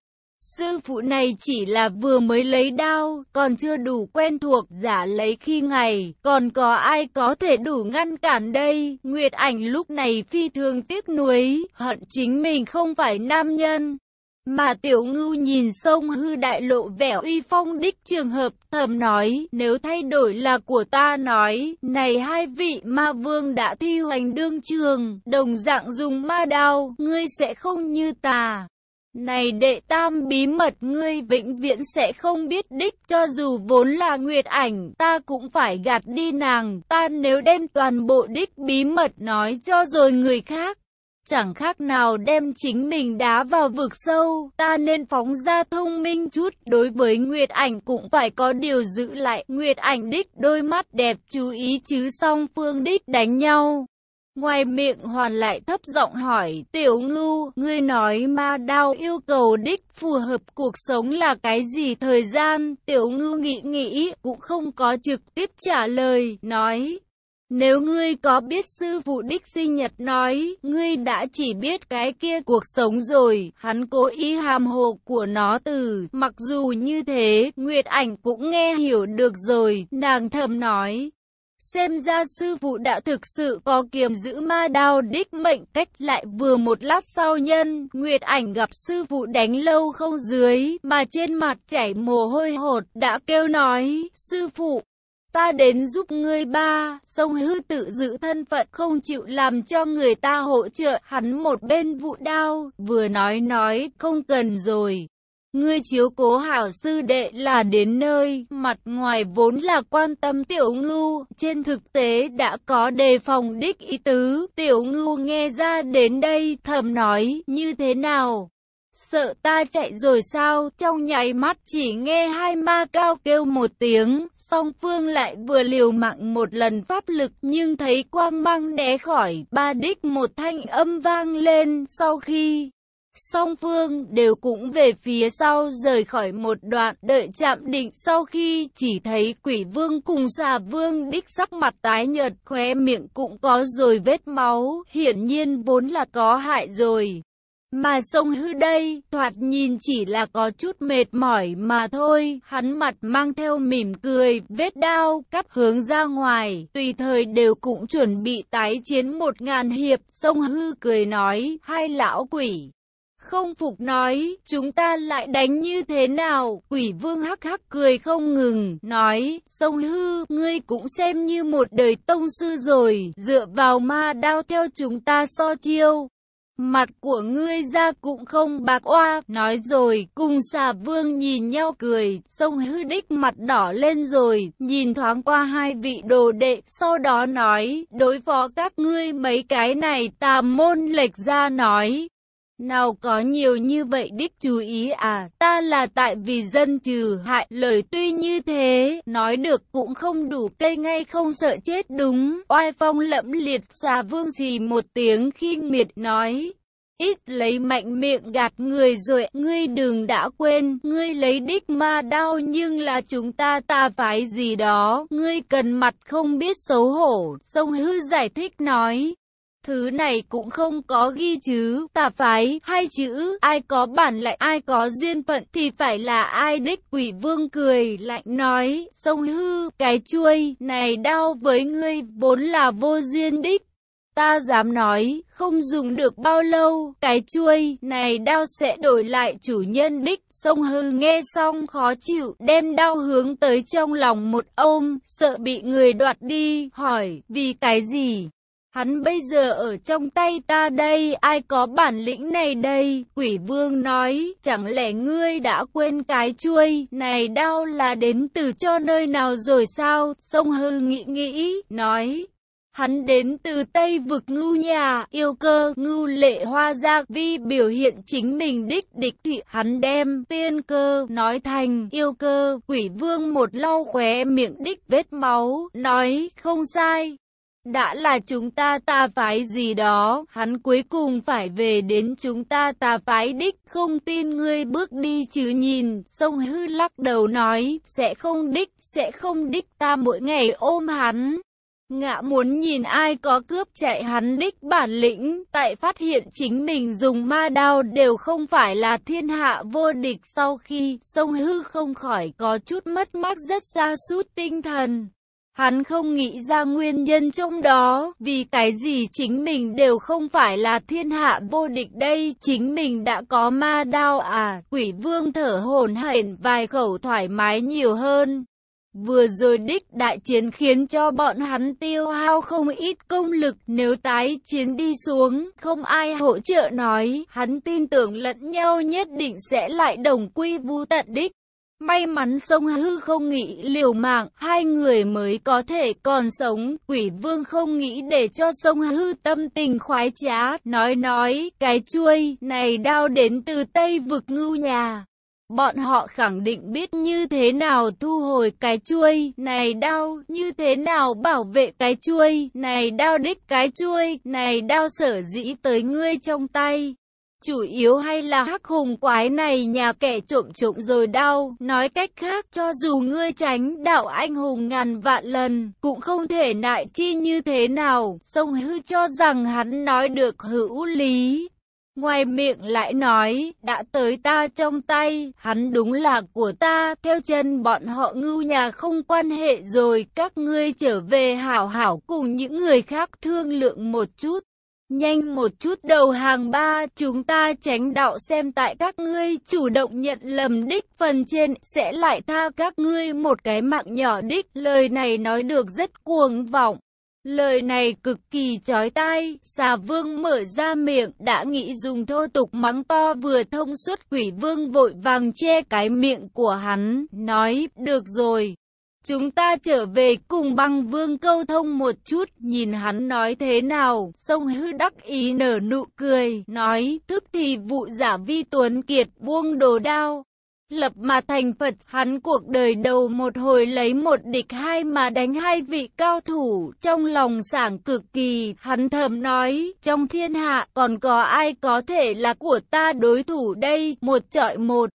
Sư phụ này chỉ là vừa mới lấy đao, còn chưa đủ quen thuộc giả lấy khi ngày, còn có ai có thể đủ ngăn cản đây? Nguyệt ảnh lúc này phi thường tiếc nuối, hận chính mình không phải nam nhân. Mà tiểu ngưu nhìn sông hư đại lộ vẻ uy phong đích trường hợp thầm nói, nếu thay đổi là của ta nói, này hai vị ma vương đã thi hoành đương trường, đồng dạng dùng ma đao, ngươi sẽ không như ta. Này đệ tam bí mật ngươi vĩnh viễn sẽ không biết đích cho dù vốn là nguyệt ảnh ta cũng phải gạt đi nàng ta nếu đem toàn bộ đích bí mật nói cho rồi người khác. Chẳng khác nào đem chính mình đá vào vực sâu, ta nên phóng ra thông minh chút, đối với Nguyệt ảnh cũng phải có điều giữ lại, Nguyệt ảnh đích đôi mắt đẹp chú ý chứ song phương đích đánh nhau. Ngoài miệng hoàn lại thấp giọng hỏi, tiểu ngưu, ngươi nói ma đao yêu cầu đích phù hợp cuộc sống là cái gì thời gian, tiểu ngưu nghĩ nghĩ, cũng không có trực tiếp trả lời, nói. Nếu ngươi có biết sư phụ đích sinh nhật nói, ngươi đã chỉ biết cái kia cuộc sống rồi, hắn cố ý hàm hồ của nó từ, mặc dù như thế, Nguyệt ảnh cũng nghe hiểu được rồi, nàng thầm nói, Xem ra sư phụ đã thực sự có kiềm giữ ma đao đích mệnh cách lại vừa một lát sau nhân, Nguyệt ảnh gặp sư phụ đánh lâu không dưới, mà trên mặt chảy mồ hôi hột, đã kêu nói, sư phụ, ta đến giúp ngươi ba, sông hư tự giữ thân phận không chịu làm cho người ta hỗ trợ, hắn một bên vụ đao, vừa nói nói, không cần rồi. Ngươi chiếu cố hảo sư đệ là đến nơi, mặt ngoài vốn là quan tâm tiểu ngưu, trên thực tế đã có đề phòng đích ý tứ, tiểu ngưu nghe ra đến đây thầm nói, như thế nào? Sợ ta chạy rồi sao, trong nháy mắt chỉ nghe hai ma cao kêu một tiếng, song phương lại vừa liều mạng một lần pháp lực nhưng thấy quang mang né khỏi, ba đích một thanh âm vang lên. Sau khi Song phương đều cũng về phía sau rời khỏi một đoạn đợi chạm định sau khi chỉ thấy quỷ vương cùng xà vương đích sắc mặt tái nhợt khóe miệng cũng có rồi vết máu, hiển nhiên vốn là có hại rồi. Mà sông hư đây, thoạt nhìn chỉ là có chút mệt mỏi mà thôi, hắn mặt mang theo mỉm cười, vết đao, cắt hướng ra ngoài, tùy thời đều cũng chuẩn bị tái chiến một ngàn hiệp, sông hư cười nói, hai lão quỷ không phục nói, chúng ta lại đánh như thế nào? Quỷ vương hắc hắc cười không ngừng, nói, sông hư, ngươi cũng xem như một đời tông sư rồi, dựa vào ma đao theo chúng ta so chiêu. Mặt của ngươi ra cũng không bạc oa, nói rồi, cùng xà vương nhìn nhau cười, sông hư đích mặt đỏ lên rồi, nhìn thoáng qua hai vị đồ đệ, sau đó nói, đối phó các ngươi mấy cái này tà môn lệch ra nói. Nào có nhiều như vậy đích chú ý à, ta là tại vì dân trừ hại, lời tuy như thế, nói được cũng không đủ cây ngay không sợ chết đúng, oai phong lẫm liệt xà vương gì một tiếng khinh miệt nói. Ít lấy mạnh miệng gạt người rồi, ngươi đừng đã quên, ngươi lấy đích ma đau nhưng là chúng ta ta phải gì đó, ngươi cần mặt không biết xấu hổ, sông hư giải thích nói. Thứ này cũng không có ghi chứ, tà phái, hai chữ, ai có bản lại ai có duyên phận thì phải là ai đích quỷ vương cười lạnh nói, sông hư, cái chuôi, này đau với ngươi, vốn là vô duyên đích. Ta dám nói, không dùng được bao lâu, cái chuôi này đau sẽ đổi lại chủ nhân đích. Sông hư nghe xong khó chịu, đem đau hướng tới trong lòng một ôm, sợ bị người đoạt đi, hỏi, vì cái gì? Hắn bây giờ ở trong tay ta đây, ai có bản lĩnh này đây? Quỷ vương nói, chẳng lẽ ngươi đã quên cái chuôi, này đau là đến từ cho nơi nào rồi sao? Sông hư nghĩ nghĩ, nói, Hắn đến từ Tây vực ngưu nhà, yêu cơ, ngưu lệ hoa gia vi biểu hiện chính mình đích địch thị. Hắn đem tiên cơ, nói thành yêu cơ, quỷ vương một lau khóe miệng đích vết máu, nói không sai. Đã là chúng ta ta phái gì đó, hắn cuối cùng phải về đến chúng ta ta phái đích, không tin ngươi bước đi chứ nhìn, sông hư lắc đầu nói, sẽ không đích, sẽ không đích ta mỗi ngày ôm hắn. ngã muốn nhìn ai có cướp chạy hắn đích bản lĩnh, tại phát hiện chính mình dùng ma đao đều không phải là thiên hạ vô địch sau khi sông hư không khỏi có chút mất mát rất xa sút tinh thần. Hắn không nghĩ ra nguyên nhân trong đó, vì cái gì chính mình đều không phải là thiên hạ vô địch đây, chính mình đã có ma đao à, quỷ vương thở hổn hển vài khẩu thoải mái nhiều hơn. Vừa rồi đích đại chiến khiến cho bọn hắn tiêu hao không ít công lực, nếu tái chiến đi xuống, không ai hỗ trợ nói, hắn tin tưởng lẫn nhau nhất định sẽ lại đồng quy vu tận đích. May mắn sông hư không nghĩ liều mạng, hai người mới có thể còn sống, quỷ vương không nghĩ để cho sông hư tâm tình khoái trá, nói nói, cái chuôi này đao đến từ Tây vực ngưu nhà. Bọn họ khẳng định biết như thế nào thu hồi cái chuôi này đau, như thế nào bảo vệ cái chuôi này đau đích cái chuôi này đau sở dĩ tới ngươi trong tay. Chủ yếu hay là hắc hùng quái này nhà kẻ trộm trộm rồi đau, nói cách khác cho dù ngươi tránh đạo anh hùng ngàn vạn lần, cũng không thể nại chi như thế nào, sông hư cho rằng hắn nói được hữu lý. Ngoài miệng lại nói, đã tới ta trong tay, hắn đúng là của ta, theo chân bọn họ ngưu nhà không quan hệ rồi, các ngươi trở về hảo hảo cùng những người khác thương lượng một chút. Nhanh một chút đầu hàng ba, chúng ta tránh đạo xem tại các ngươi chủ động nhận lầm đích phần trên, sẽ lại tha các ngươi một cái mạng nhỏ đích. Lời này nói được rất cuồng vọng. Lời này cực kỳ chói tai, xà vương mở ra miệng, đã nghĩ dùng thô tục mắng to vừa thông suốt quỷ vương vội vàng che cái miệng của hắn, nói, được rồi. Chúng ta trở về cùng băng vương câu thông một chút, nhìn hắn nói thế nào, sông hư đắc ý nở nụ cười, nói, thức thì vụ giả vi tuấn kiệt buông đồ đao. Lập mà thành Phật, hắn cuộc đời đầu một hồi lấy một địch hai mà đánh hai vị cao thủ, trong lòng sảng cực kỳ, hắn thầm nói, trong thiên hạ còn có ai có thể là của ta đối thủ đây, một trọi một.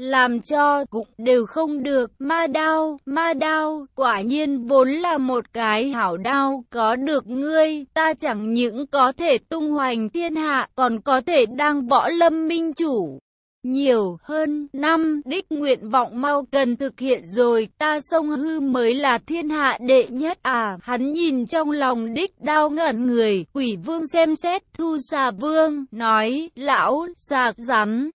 Làm cho cũng đều không được, ma đao, ma đao, quả nhiên vốn là một cái hảo đao, có được ngươi, ta chẳng những có thể tung hoành thiên hạ, còn có thể đang võ lâm minh chủ. nhiều hơn năm đích nguyện vọng mau cần thực hiện rồi ta sông hư mới là thiên hạ đệ nhất. À hắn nhìn trong lòng đích đau ngẩn người quỷ vương xem xét thu xà vương nói lão xà rắn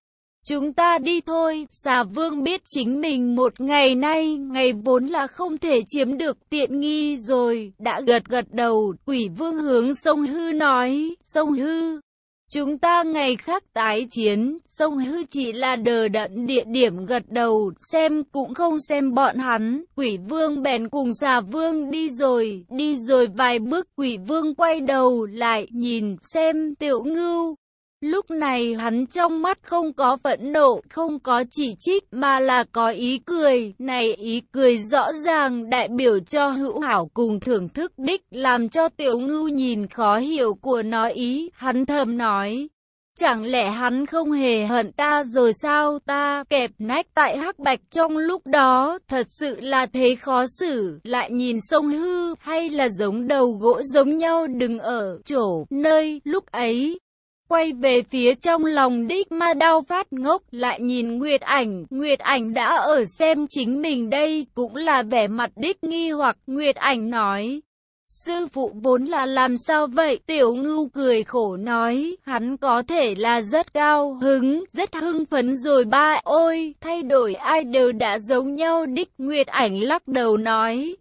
Chúng ta đi thôi, xà vương biết chính mình một ngày nay, ngày vốn là không thể chiếm được tiện nghi rồi, đã gật gật đầu, quỷ vương hướng sông hư nói, sông hư. Chúng ta ngày khác tái chiến, sông hư chỉ là đờ đẫn địa điểm gật đầu, xem cũng không xem bọn hắn, quỷ vương bèn cùng xà vương đi rồi, đi rồi vài bước quỷ vương quay đầu lại nhìn xem tiểu ngưu. Lúc này hắn trong mắt không có phẫn nộ, không có chỉ trích, mà là có ý cười. Này ý cười rõ ràng đại biểu cho hữu hảo cùng thưởng thức đích, làm cho tiểu ngưu nhìn khó hiểu của nó ý. Hắn thầm nói, Chẳng lẽ hắn không hề hận ta rồi sao ta kẹp nách tại hắc bạch trong lúc đó thật sự là thế khó xử lại nhìn sông hư hay là giống đầu gỗ giống nhau đừng ở chỗ nơi lúc ấy Quay về phía trong lòng đích ma đau phát ngốc lại nhìn Nguyệt ảnh, Nguyệt ảnh đã ở xem chính mình đây cũng là vẻ mặt đích nghi hoặc Nguyệt ảnh nói. Sư phụ vốn là làm sao vậy? Tiểu ngưu cười khổ nói, hắn có thể là rất cao hứng, rất hưng phấn rồi ba ôi, thay đổi ai đều đã giống nhau đích Nguyệt ảnh lắc đầu nói.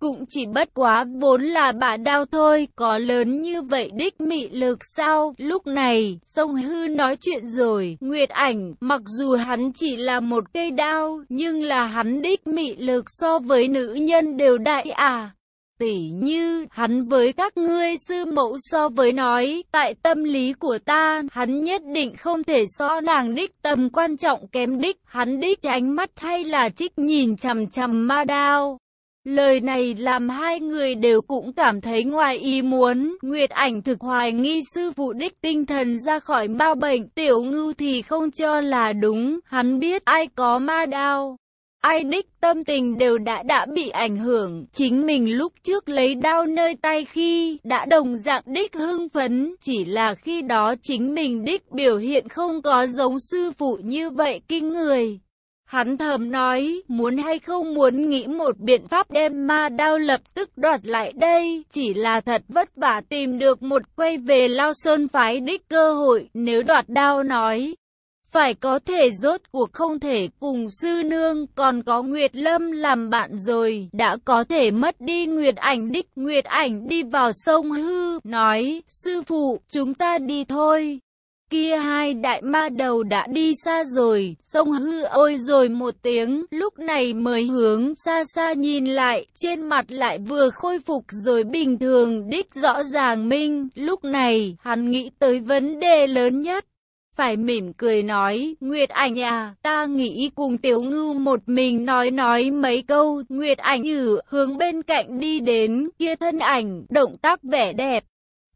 Cũng chỉ bất quá vốn là bả đao thôi, có lớn như vậy đích mị lực sao? Lúc này, sông hư nói chuyện rồi, Nguyệt ảnh, mặc dù hắn chỉ là một cây đao, nhưng là hắn đích mị lực so với nữ nhân đều đại à tỉ như hắn với các ngươi sư mẫu so với nói, tại tâm lý của ta, hắn nhất định không thể so nàng đích tầm quan trọng kém đích, hắn đích ánh mắt hay là trích nhìn chằm chằm ma đao. Lời này làm hai người đều cũng cảm thấy ngoài ý muốn, Nguyệt ảnh thực hoài nghi sư phụ đích tinh thần ra khỏi bao bệnh, tiểu ngưu thì không cho là đúng, hắn biết ai có ma đao. Ai đích tâm tình đều đã đã bị ảnh hưởng, chính mình lúc trước lấy đao nơi tay khi đã đồng dạng đích hưng phấn, chỉ là khi đó chính mình đích biểu hiện không có giống sư phụ như vậy kinh người. Hắn thầm nói, muốn hay không muốn nghĩ một biện pháp đem ma đao lập tức đoạt lại đây, chỉ là thật vất vả tìm được một quay về Lao Sơn phái đích cơ hội, nếu đoạt đao nói. Phải có thể rốt cuộc không thể cùng sư nương, còn có Nguyệt Lâm làm bạn rồi, đã có thể mất đi Nguyệt ảnh đích, Nguyệt ảnh đi vào sông hư, nói, sư phụ, chúng ta đi thôi. Kia hai đại ma đầu đã đi xa rồi, sông hư ôi rồi một tiếng, lúc này mới hướng xa xa nhìn lại, trên mặt lại vừa khôi phục rồi bình thường đích rõ ràng minh, lúc này, hắn nghĩ tới vấn đề lớn nhất. Phải mỉm cười nói, Nguyệt ảnh à, ta nghĩ cùng tiểu ngư một mình nói nói mấy câu, Nguyệt ảnh ử, hướng bên cạnh đi đến, kia thân ảnh, động tác vẻ đẹp,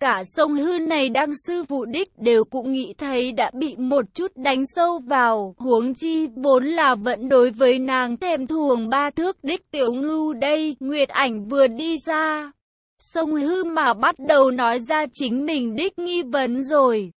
Cả sông hư này đang sư vụ đích đều cũng nghĩ thấy đã bị một chút đánh sâu vào, huống chi vốn là vẫn đối với nàng thèm thuồng ba thước đích tiểu ngưu đây, Nguyệt ảnh vừa đi ra. Sông hư mà bắt đầu nói ra chính mình đích nghi vấn rồi.